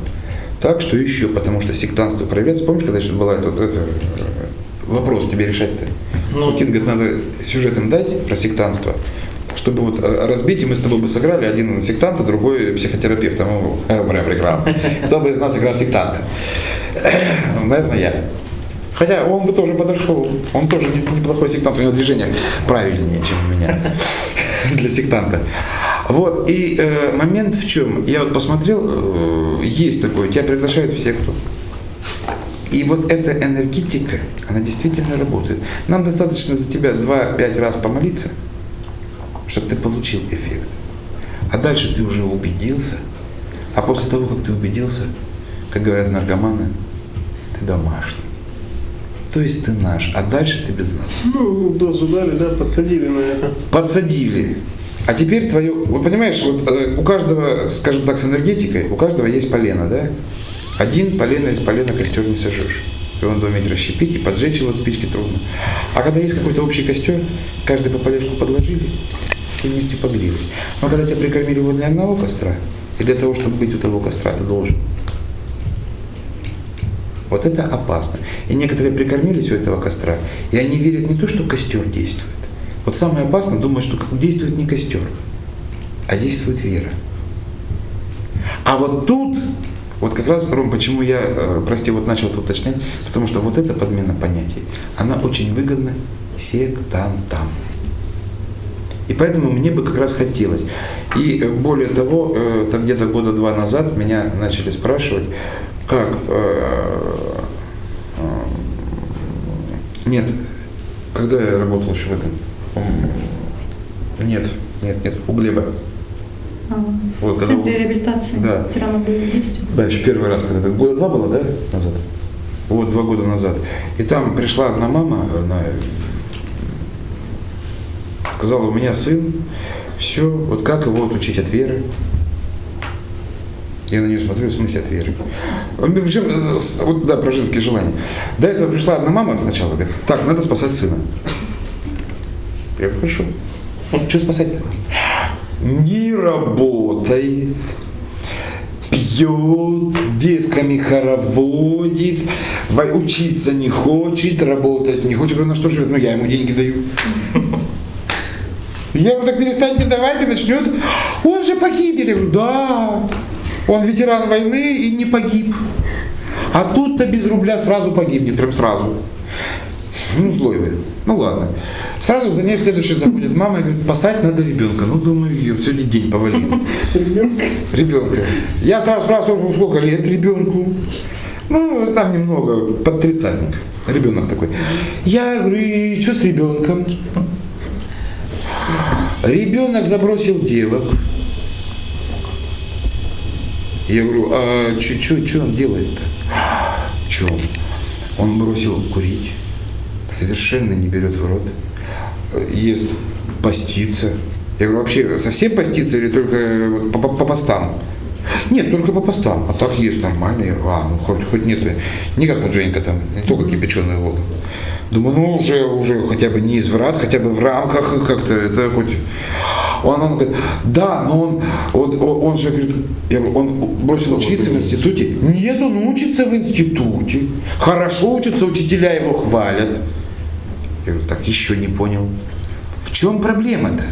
так что еще, потому что сектанство проявляется. Помнишь, когда еще была этот это, э, вопрос тебе решать-то? Ну. Лукин говорит, надо сюжет им дать про сектанство, чтобы вот разбить, и мы с тобой бы сыграли, один сектант, а другой психотерапевт. Ну, э, прям прекрасно. Кто бы из нас играл сектанта? (clears throat) Наверное, я. Хотя он бы тоже подошел. Он тоже не- неплохой сектант. У него движение правильнее, чем у меня (laughs) для сектанта. Вот. И э, момент в чем? Я вот посмотрел, э, есть такое, тебя приглашают в секту. И вот эта энергетика, она действительно работает. Нам достаточно за тебя 2-5 раз помолиться, чтобы ты получил эффект. А дальше ты уже убедился. А после того, как ты убедился, как говорят наркоманы, ты домашний. То есть ты наш, а дальше ты без нас. Ну, дозу дали, да, подсадили на это. Подсадили. А теперь твое, вот понимаешь, вот э, у каждого, скажем так, с энергетикой, у каждого есть полено, да? Один полено из полена костер не сожжешь. Его надо уметь расщепить и поджечь его от спички трудно. А когда есть какой-то общий костер, каждый по полежку подложили, все вместе погрелись. Но когда тебя прикормили возле одного костра, и для того, чтобы быть у того костра, ты должен вот это опасно. И некоторые прикормились у этого костра, и они верят не то, что костер действует. Вот самое опасное, думают, что действует не костер, а действует вера. А вот тут, вот как раз, Ром, почему я, э, прости, вот начал это уточнять, потому что вот эта подмена понятий, она очень выгодна сектантам. И поэтому мне бы как раз хотелось. И э, более того, э, там где-то года два назад меня начали спрашивать, как нет, когда я работал еще в этом? Нет, нет, нет, у Глеба. А, Вот, когда центре у- реабилитации Да. ветеранов боевых действий. Да, еще первый раз, когда это года два было, да, назад? Вот, два года назад. И там пришла одна мама, она сказала, у меня сын, все, вот как его отучить от веры? Я на нее смотрю, в смысле от веры. Причем, вот да, про женские желания. До этого пришла одна мама сначала, говорит, так, надо спасать сына. Я говорю, хорошо. Что спасать-то? Не работает пьет, с девками хороводит, во- учиться не хочет, работать не хочет. Говорю, на что живет? Ну, я ему деньги даю. Я говорю, так перестаньте давать и начнет. Он же погибнет. Я говорю, да, он ветеран войны и не погиб. А тут-то без рубля сразу погибнет, прям сразу. Ну, злой вы. Ну ладно. Сразу за ней следующая заходит мама и говорит, спасать надо ребенка. Ну, думаю, ее сегодня день повалил. Ребенка. Я сразу спрашиваю, сколько лет ребенку. Ну, там немного, под тридцатник. Ребенок такой. Я говорю, и что с ребенком? Ребенок забросил девок. Я говорю, а что он делает-то? Что? Он бросил курить, совершенно не берет в рот, ест, постится. Я говорю, вообще совсем постится или только вот по, по- по постам? Нет, только по постам. А так ест нормально. Я говорю, а, ну хоть, хоть нет, не как вот Женька там, не только кипяченую воду. Думаю, ну уже, уже хотя бы не изврат, хотя бы в рамках как-то, это хоть... Он, он говорит, да, но он, он, он, он же, говорит, я говорю, он бросил учиться в институте. Нет, он учится в институте. Хорошо учится, учителя его хвалят. Я говорю, так, еще не понял. В чем проблема-то?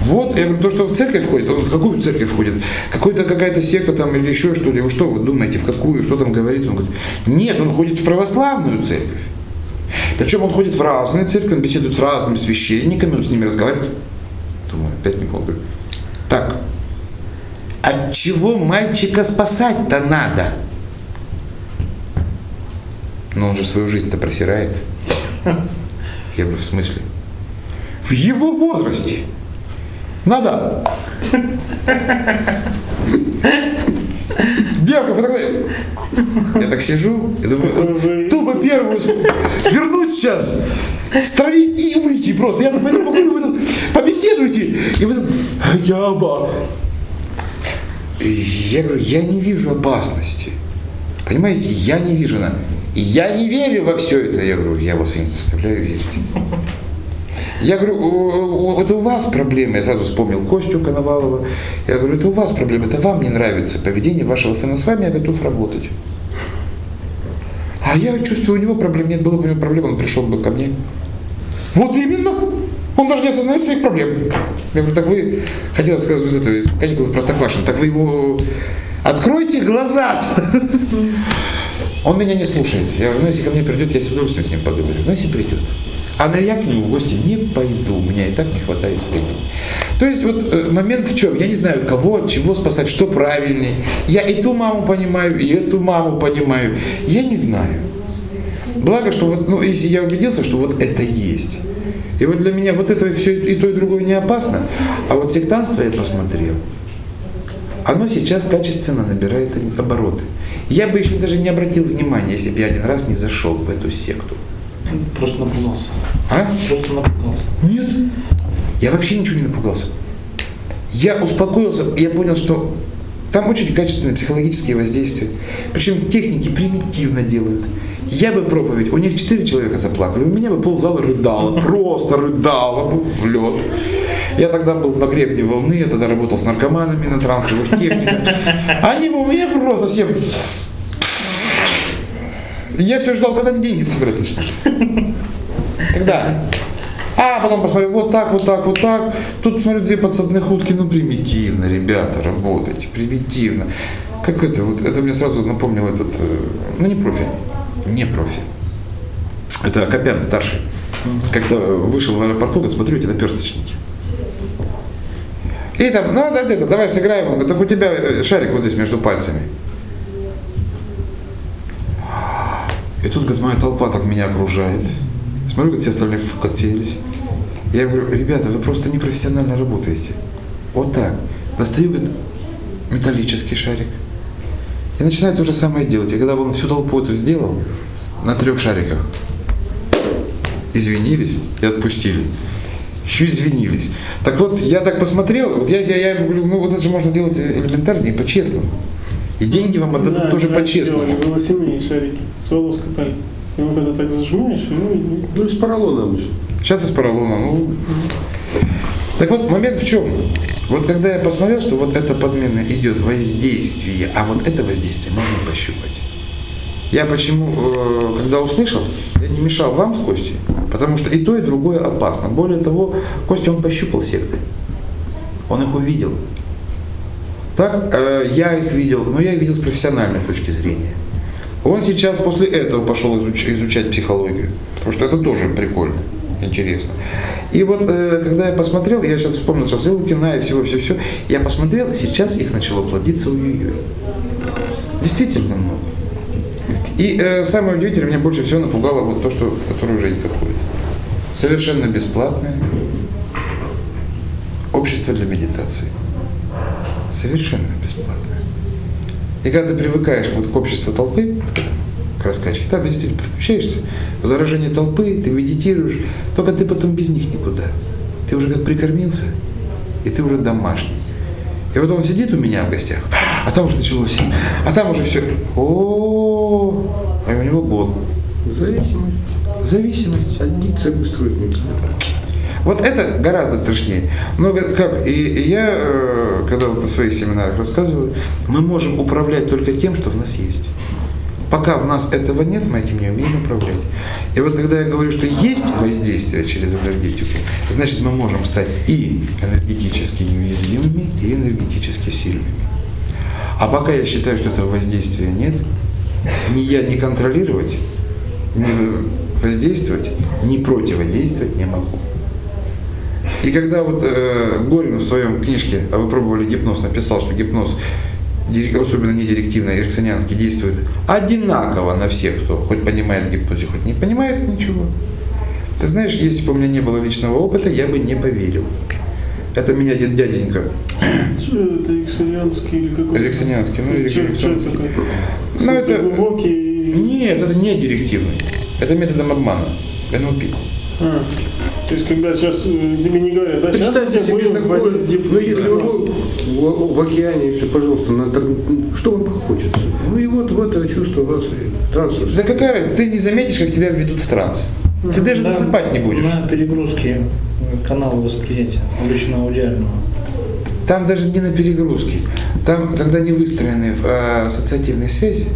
Вот, я говорю, то, что в церковь входит, он в какую церковь входит? Какой-то какая-то секта там или еще что ли? Вы что, вы думаете, в какую, что там говорит? Он говорит, нет, он ходит в православную церковь. Причем он ходит в разные церкви, он беседует с разными священниками, он с ними разговаривает. Думаю, опять не говорю. Так, от чего мальчика спасать-то надо? Но он же свою жизнь-то просирает. Я говорю, в смысле? В его возрасте. Надо. Девка, фотография. Я так сижу и думаю, тупо первую вернуть сейчас, стравить и выйти просто. Я тут пойду покурю, вы тут побеседуйте. И вы тут, «А я Я говорю, я не вижу опасности. Понимаете, я не вижу. она. И Я не верю во все это. Я говорю, я вас не заставляю верить. Я говорю, «О, о, это у вас проблемы. Я сразу вспомнил Костю Коновалова. Я говорю, это у вас проблемы, это вам не нравится поведение вашего сына. С вами я готов работать. А я чувствую, у него проблем нет. Было бы у него проблем, он пришел бы ко мне. Вот именно. Он даже не осознает своих проблем. Я говорю, так вы, хотел сказать из этого, из каникулов Простоквашино, так вы ему откройте глаза. Он меня не слушает. Я говорю, ну если ко мне придет, я с удовольствием с ним поговорю. Ну если придет. А на я к нему в гости не пойду, у меня и так не хватает времени. То есть вот э, момент в чем? Я не знаю, кого, чего спасать, что правильней. Я и ту маму понимаю, и эту маму понимаю. Я не знаю. Благо, что вот, ну, если я убедился, что вот это есть. И вот для меня вот это все и то, и другое не опасно. А вот сектантство я посмотрел. Оно сейчас качественно набирает обороты. Я бы еще даже не обратил внимания, если бы я один раз не зашел в эту секту. Просто напугался. А? Просто напугался. Нет. Я вообще ничего не напугался. Я успокоился, и я понял, что там очень качественные психологические воздействия. Причем техники примитивно делают. Я бы проповедь, у них четыре человека заплакали, у меня бы ползала рыдала, просто рыдала бы в лед. Я тогда был на гребне волны, я тогда работал с наркоманами на трансовых техниках. Они бы у меня просто все... Я все ждал, когда они деньги собирать начнут. Когда? А потом посмотрел, вот так, вот так, вот так. Тут, смотрю, две подсадных утки. Ну, примитивно, ребята, работайте, примитивно. Как это, вот, это мне сразу напомнило этот, э, ну, не профи, не профи. Это Копян, старший. Как-то вышел в аэропорту, говорит, смотрю, эти наперсточники. И там, ну, да, это, давай сыграем. Он говорит, так у тебя э, шарик вот здесь между пальцами. И тут, говорит, моя толпа так меня окружает. Смотрю, как все остальные фу, отселись. Я говорю, ребята, вы просто непрофессионально работаете. Вот так. Достаю, говорит, металлический шарик. И начинаю то же самое делать. И когда он всю толпу эту сделал, на трех шариках, извинились и отпустили. Еще извинились. Так вот, я так посмотрел, вот я, я, я говорю, ну вот это же можно делать элементарно и по-честному. И деньги вам отдадут Да, тоже по-честному. Волосяные шарики. С волос катали. Его когда так зажимаешь, ну, и- Ну, из поролона обычно. Сейчас из поролона. Ну. Так вот, момент в чем? Вот когда я посмотрел, что вот эта подмена идет воздействие, а вот это воздействие можно пощупать. Я почему, э, когда услышал, я не мешал вам с Костей, потому что и то, и другое опасно. Более того, Костя, он пощупал секты. Он их увидел. Так, э, я их видел, но я их видел с профессиональной точки зрения. Он сейчас после этого пошел изуч- изучать психологию, потому что это тоже прикольно, интересно. И вот э, когда я посмотрел, я сейчас вспомнил со Лукина и всего-все-все, я посмотрел, сейчас их начало плодиться у ой Действительно много. И э, самое удивительное, меня больше всего напугало вот то, что, в которую Женька ходит. Совершенно бесплатное общество для медитации. Совершенно бесплатное. И когда ты привыкаешь вот к обществу толпы, к этому, к раскачке, да, ты действительно подключаешься, в заражение толпы, ты медитируешь, только ты потом без них никуда. Ты уже как прикормился, и ты уже домашний. И вот он сидит у меня в гостях, а там уже началось, а там уже все, о, а у него год. Зависимость. Зависимость. Аддикция быстро возникнет. Вот это гораздо страшнее. Но га- как, и, и я, э, когда вот на своих семинарах рассказываю, мы можем управлять только тем, что в нас есть. Пока в нас этого нет, мы этим не умеем управлять. И вот когда я говорю, что есть воздействие через энергетику, значит мы можем стать и энергетически неуязвимыми, и энергетически сильными. А пока я считаю, что этого воздействия нет, ни я не контролировать, ни воздействовать, ни противодействовать не могу. И когда вот э, Горин в своем книжке «А вы пробовали гипноз» написал, что гипноз, особенно не директивно, эриксонианский, действует одинаково на всех, кто хоть понимает в гипнозе, хоть не понимает ничего. Ты знаешь, если бы у меня не было личного опыта, я бы не поверил. Это меня один дяденька, это, иксарианский или какой? эриксонианский, ну, эриксонианский. Ну, это- глубокий... Нет, это не директивный. Это методом обмана. НЛП. А, то есть, когда сейчас э, тебе не говорят, да, сейчас Представьте себе будем такое, ну если вы в, в океане, если, пожалуйста, на, так, что вам хочется? Ну и вот в это чувство вас и в транс. Да какая разница? Ты не заметишь, как тебя введут в транс. Ты даже Да, засыпать не будешь. На перегрузке э, канала восприятия, обычно аудиального. Там даже не на перегрузке. Там, когда не выстроены э, ассоциативные связи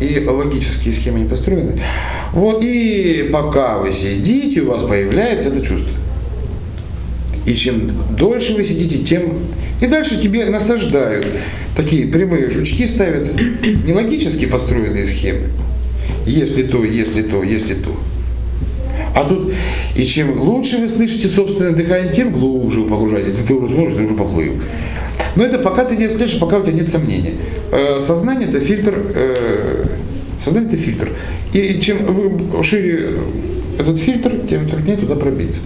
и логические схемы не построены, вот и пока вы сидите, у вас появляется это чувство. И чем дольше вы сидите, тем... И дальше тебе насаждают. Такие прямые жучки ставят, не логически построенные схемы. Если то, если то, если то. А тут, и чем лучше вы слышите собственное дыхание, тем глубже вы погружаетесь. Ты уже смотришь, ты уже поплыл. Но это пока ты не слышишь, пока у тебя нет сомнений. Э, Сознание это фильтр, э, сознание это фильтр. И чем шире этот фильтр, тем труднее туда пробиться.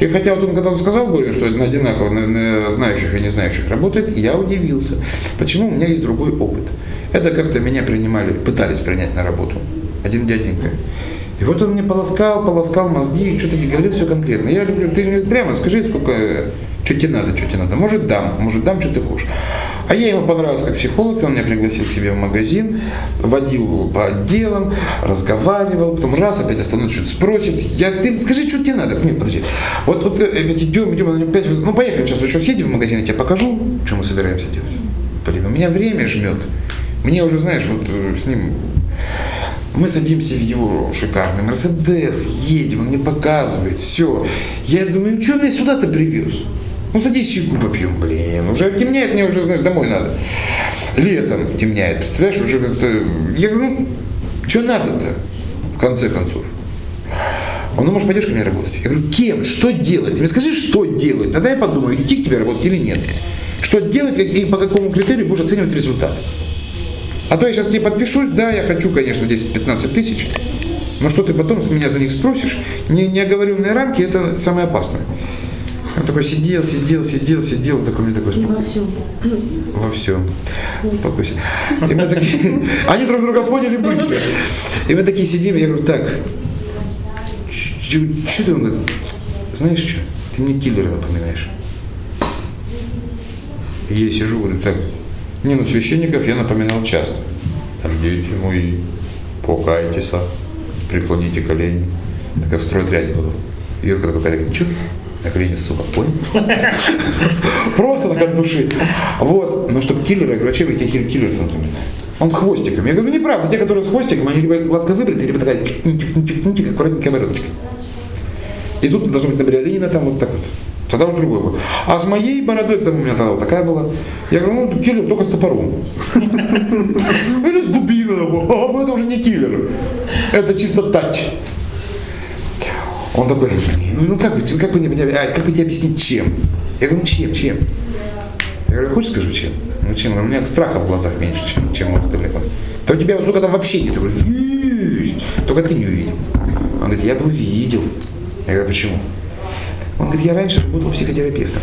И хотя вот он, когда он сказал, Боря, что это одинаково на, на знающих и не знающих работает, я удивился. Почему у меня есть другой опыт? Это как-то меня принимали, пытались принять на работу. Один дяденька. И вот он мне полоскал, полоскал мозги, что-то не говорил все конкретно. Я люблю, ты мне прямо скажи, сколько, что тебе надо, что тебе надо. Может дам, может дам, что ты хочешь. А я ему понравился как психолог, и он меня пригласил к себе в магазин, водил по отделам, разговаривал, потом раз, опять остановится, что-то спросит. Я, ты скажи, что тебе надо. Нет, подожди. Вот, вот э, опять идем, идем, он опять, ну поехали сейчас, еще съедем в магазин, я тебе покажу, что мы собираемся делать. Блин, у меня время жмет. Мне уже, знаешь, вот э, с ним мы садимся в его шикарный Мерседес, едем, он мне показывает, все. Я думаю, ну что меня сюда-то привез? Ну садись чайку попьем, блин. Уже темнеет, мне уже, знаешь, домой надо. Летом темняет, представляешь, уже как-то... Я говорю, ну, что надо-то, в конце концов? Он, ну, может, пойдешь ко мне работать? Я говорю, кем? Что делать? Ты мне скажи, что делать? Тогда я подумаю, идти к тебе работать или нет. Что делать и по какому критерию будешь оценивать результат. А то я сейчас тебе подпишусь, да, я хочу, конечно, 10-15 тысяч, но что ты потом меня за них спросишь, не, неоговоренные рамки, это самое опасное. Он такой сидел, сидел, сидел, сидел, такой мне такой И спокойный. во всем. Во всем. Успокойся. И мы такие, (laughs) они друг друга поняли быстро. И мы такие сидим, я говорю, так, что ты, он говорит, знаешь что, ты мне киллера напоминаешь. И я сижу, говорю, так, не, ну священников я напоминал часто. Там, дети мои, покайтесь, преклоните колени. Так я в стройотряде был. Юрка такой корректный, что? На колени, сука, понял? Просто так от души. Вот. Но чтобы киллера, я говорю, а чем я тебе киллер? Он хвостиком. Я говорю, ну неправда, те, которые с хвостиком, они либо гладко выбриты, либо такая нитик-нитик-нитик, аккуратненькая бородочка. И тут должно быть набриолина там вот так вот. Тогда уже другой был. А с моей бородой, там у меня тогда вот такая была, я говорю, ну киллер только с топором. (laughs) Или с дубиной. А, ну это уже не киллер. Это чисто тач. Он такой, ну, ну как, бы, как, бы, а, как бы тебе объяснить, чем? Я говорю, ну чем, чем? Я говорю, хочешь скажу, чем? Ну чем? У меня страха в глазах меньше, чем, чем у остальных. Да у тебя, сука, там вообще нет. Я говорю, есть. Только ты не увидел. Он говорит, я бы увидел. Я говорю, почему? Он говорит, я раньше работал психотерапевтом.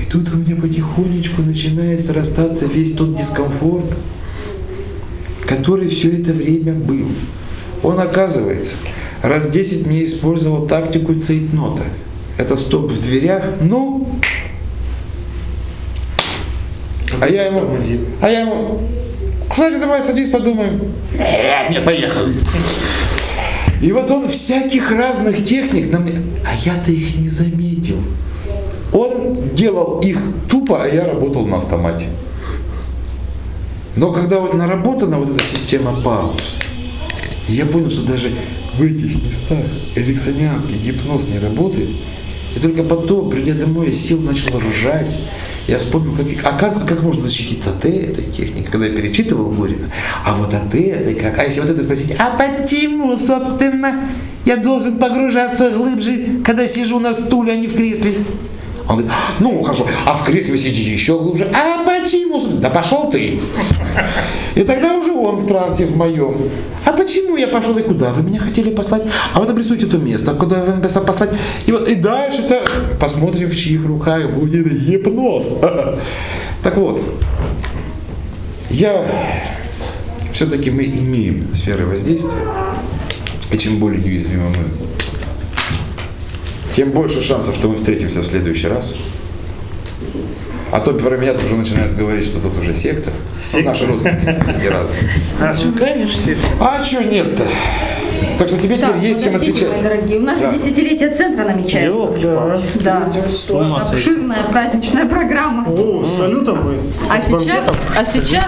И тут у меня потихонечку начинает срастаться весь тот дискомфорт, который все это время был. Он, оказывается, раз 10 не использовал тактику цейтнота. Это стоп в дверях, ну, а я ему, Тормози. а я ему, кстати, давай садись, подумаем. «Э, Не, поехали. И вот он всяких разных техник на мне, а я-то их не заметил. Он делал их тупо, а я работал на автомате. Но когда вот наработана вот эта система пауз, я понял, что даже в этих местах эриксонианский гипноз не работает. И только потом, придя домой, я сел, начал ржать. Я вспомнил, как, а как, как можно защититься от этой техники, когда я перечитывал Горина. А вот от этой как? А если вот это спросить, а почему, собственно, я должен погружаться глубже, когда сижу на стуле, а не в кресле? Он говорит, ну хорошо, а в кресле вы сидите еще глубже. А почему? Да пошел ты. И тогда уже он в трансе в моем. А почему я пошел и куда? Вы меня хотели послать? А вот обрисуйте то место, куда вы меня послать. И вот и дальше-то посмотрим, в чьих руках будет гипноз. (laughs) Так вот, я все-таки мы имеем сферы воздействия. И чем более неуязвимы мы, тем больше шансов, что мы встретимся в следующий раз. А то про меня уже начинают говорить, что тут уже секта. Ну, Секта. наши родственники такие разные. (laughs) А что, конечно, А что нет-то? Так что тебе теперь Так, есть чем отвечать. мои дорогие, у нас Да. же десятилетие центра намечается. Да. Да. Ума сойти. Обширная праздничная программа. О, с салютом будет. А сейчас, а сейчас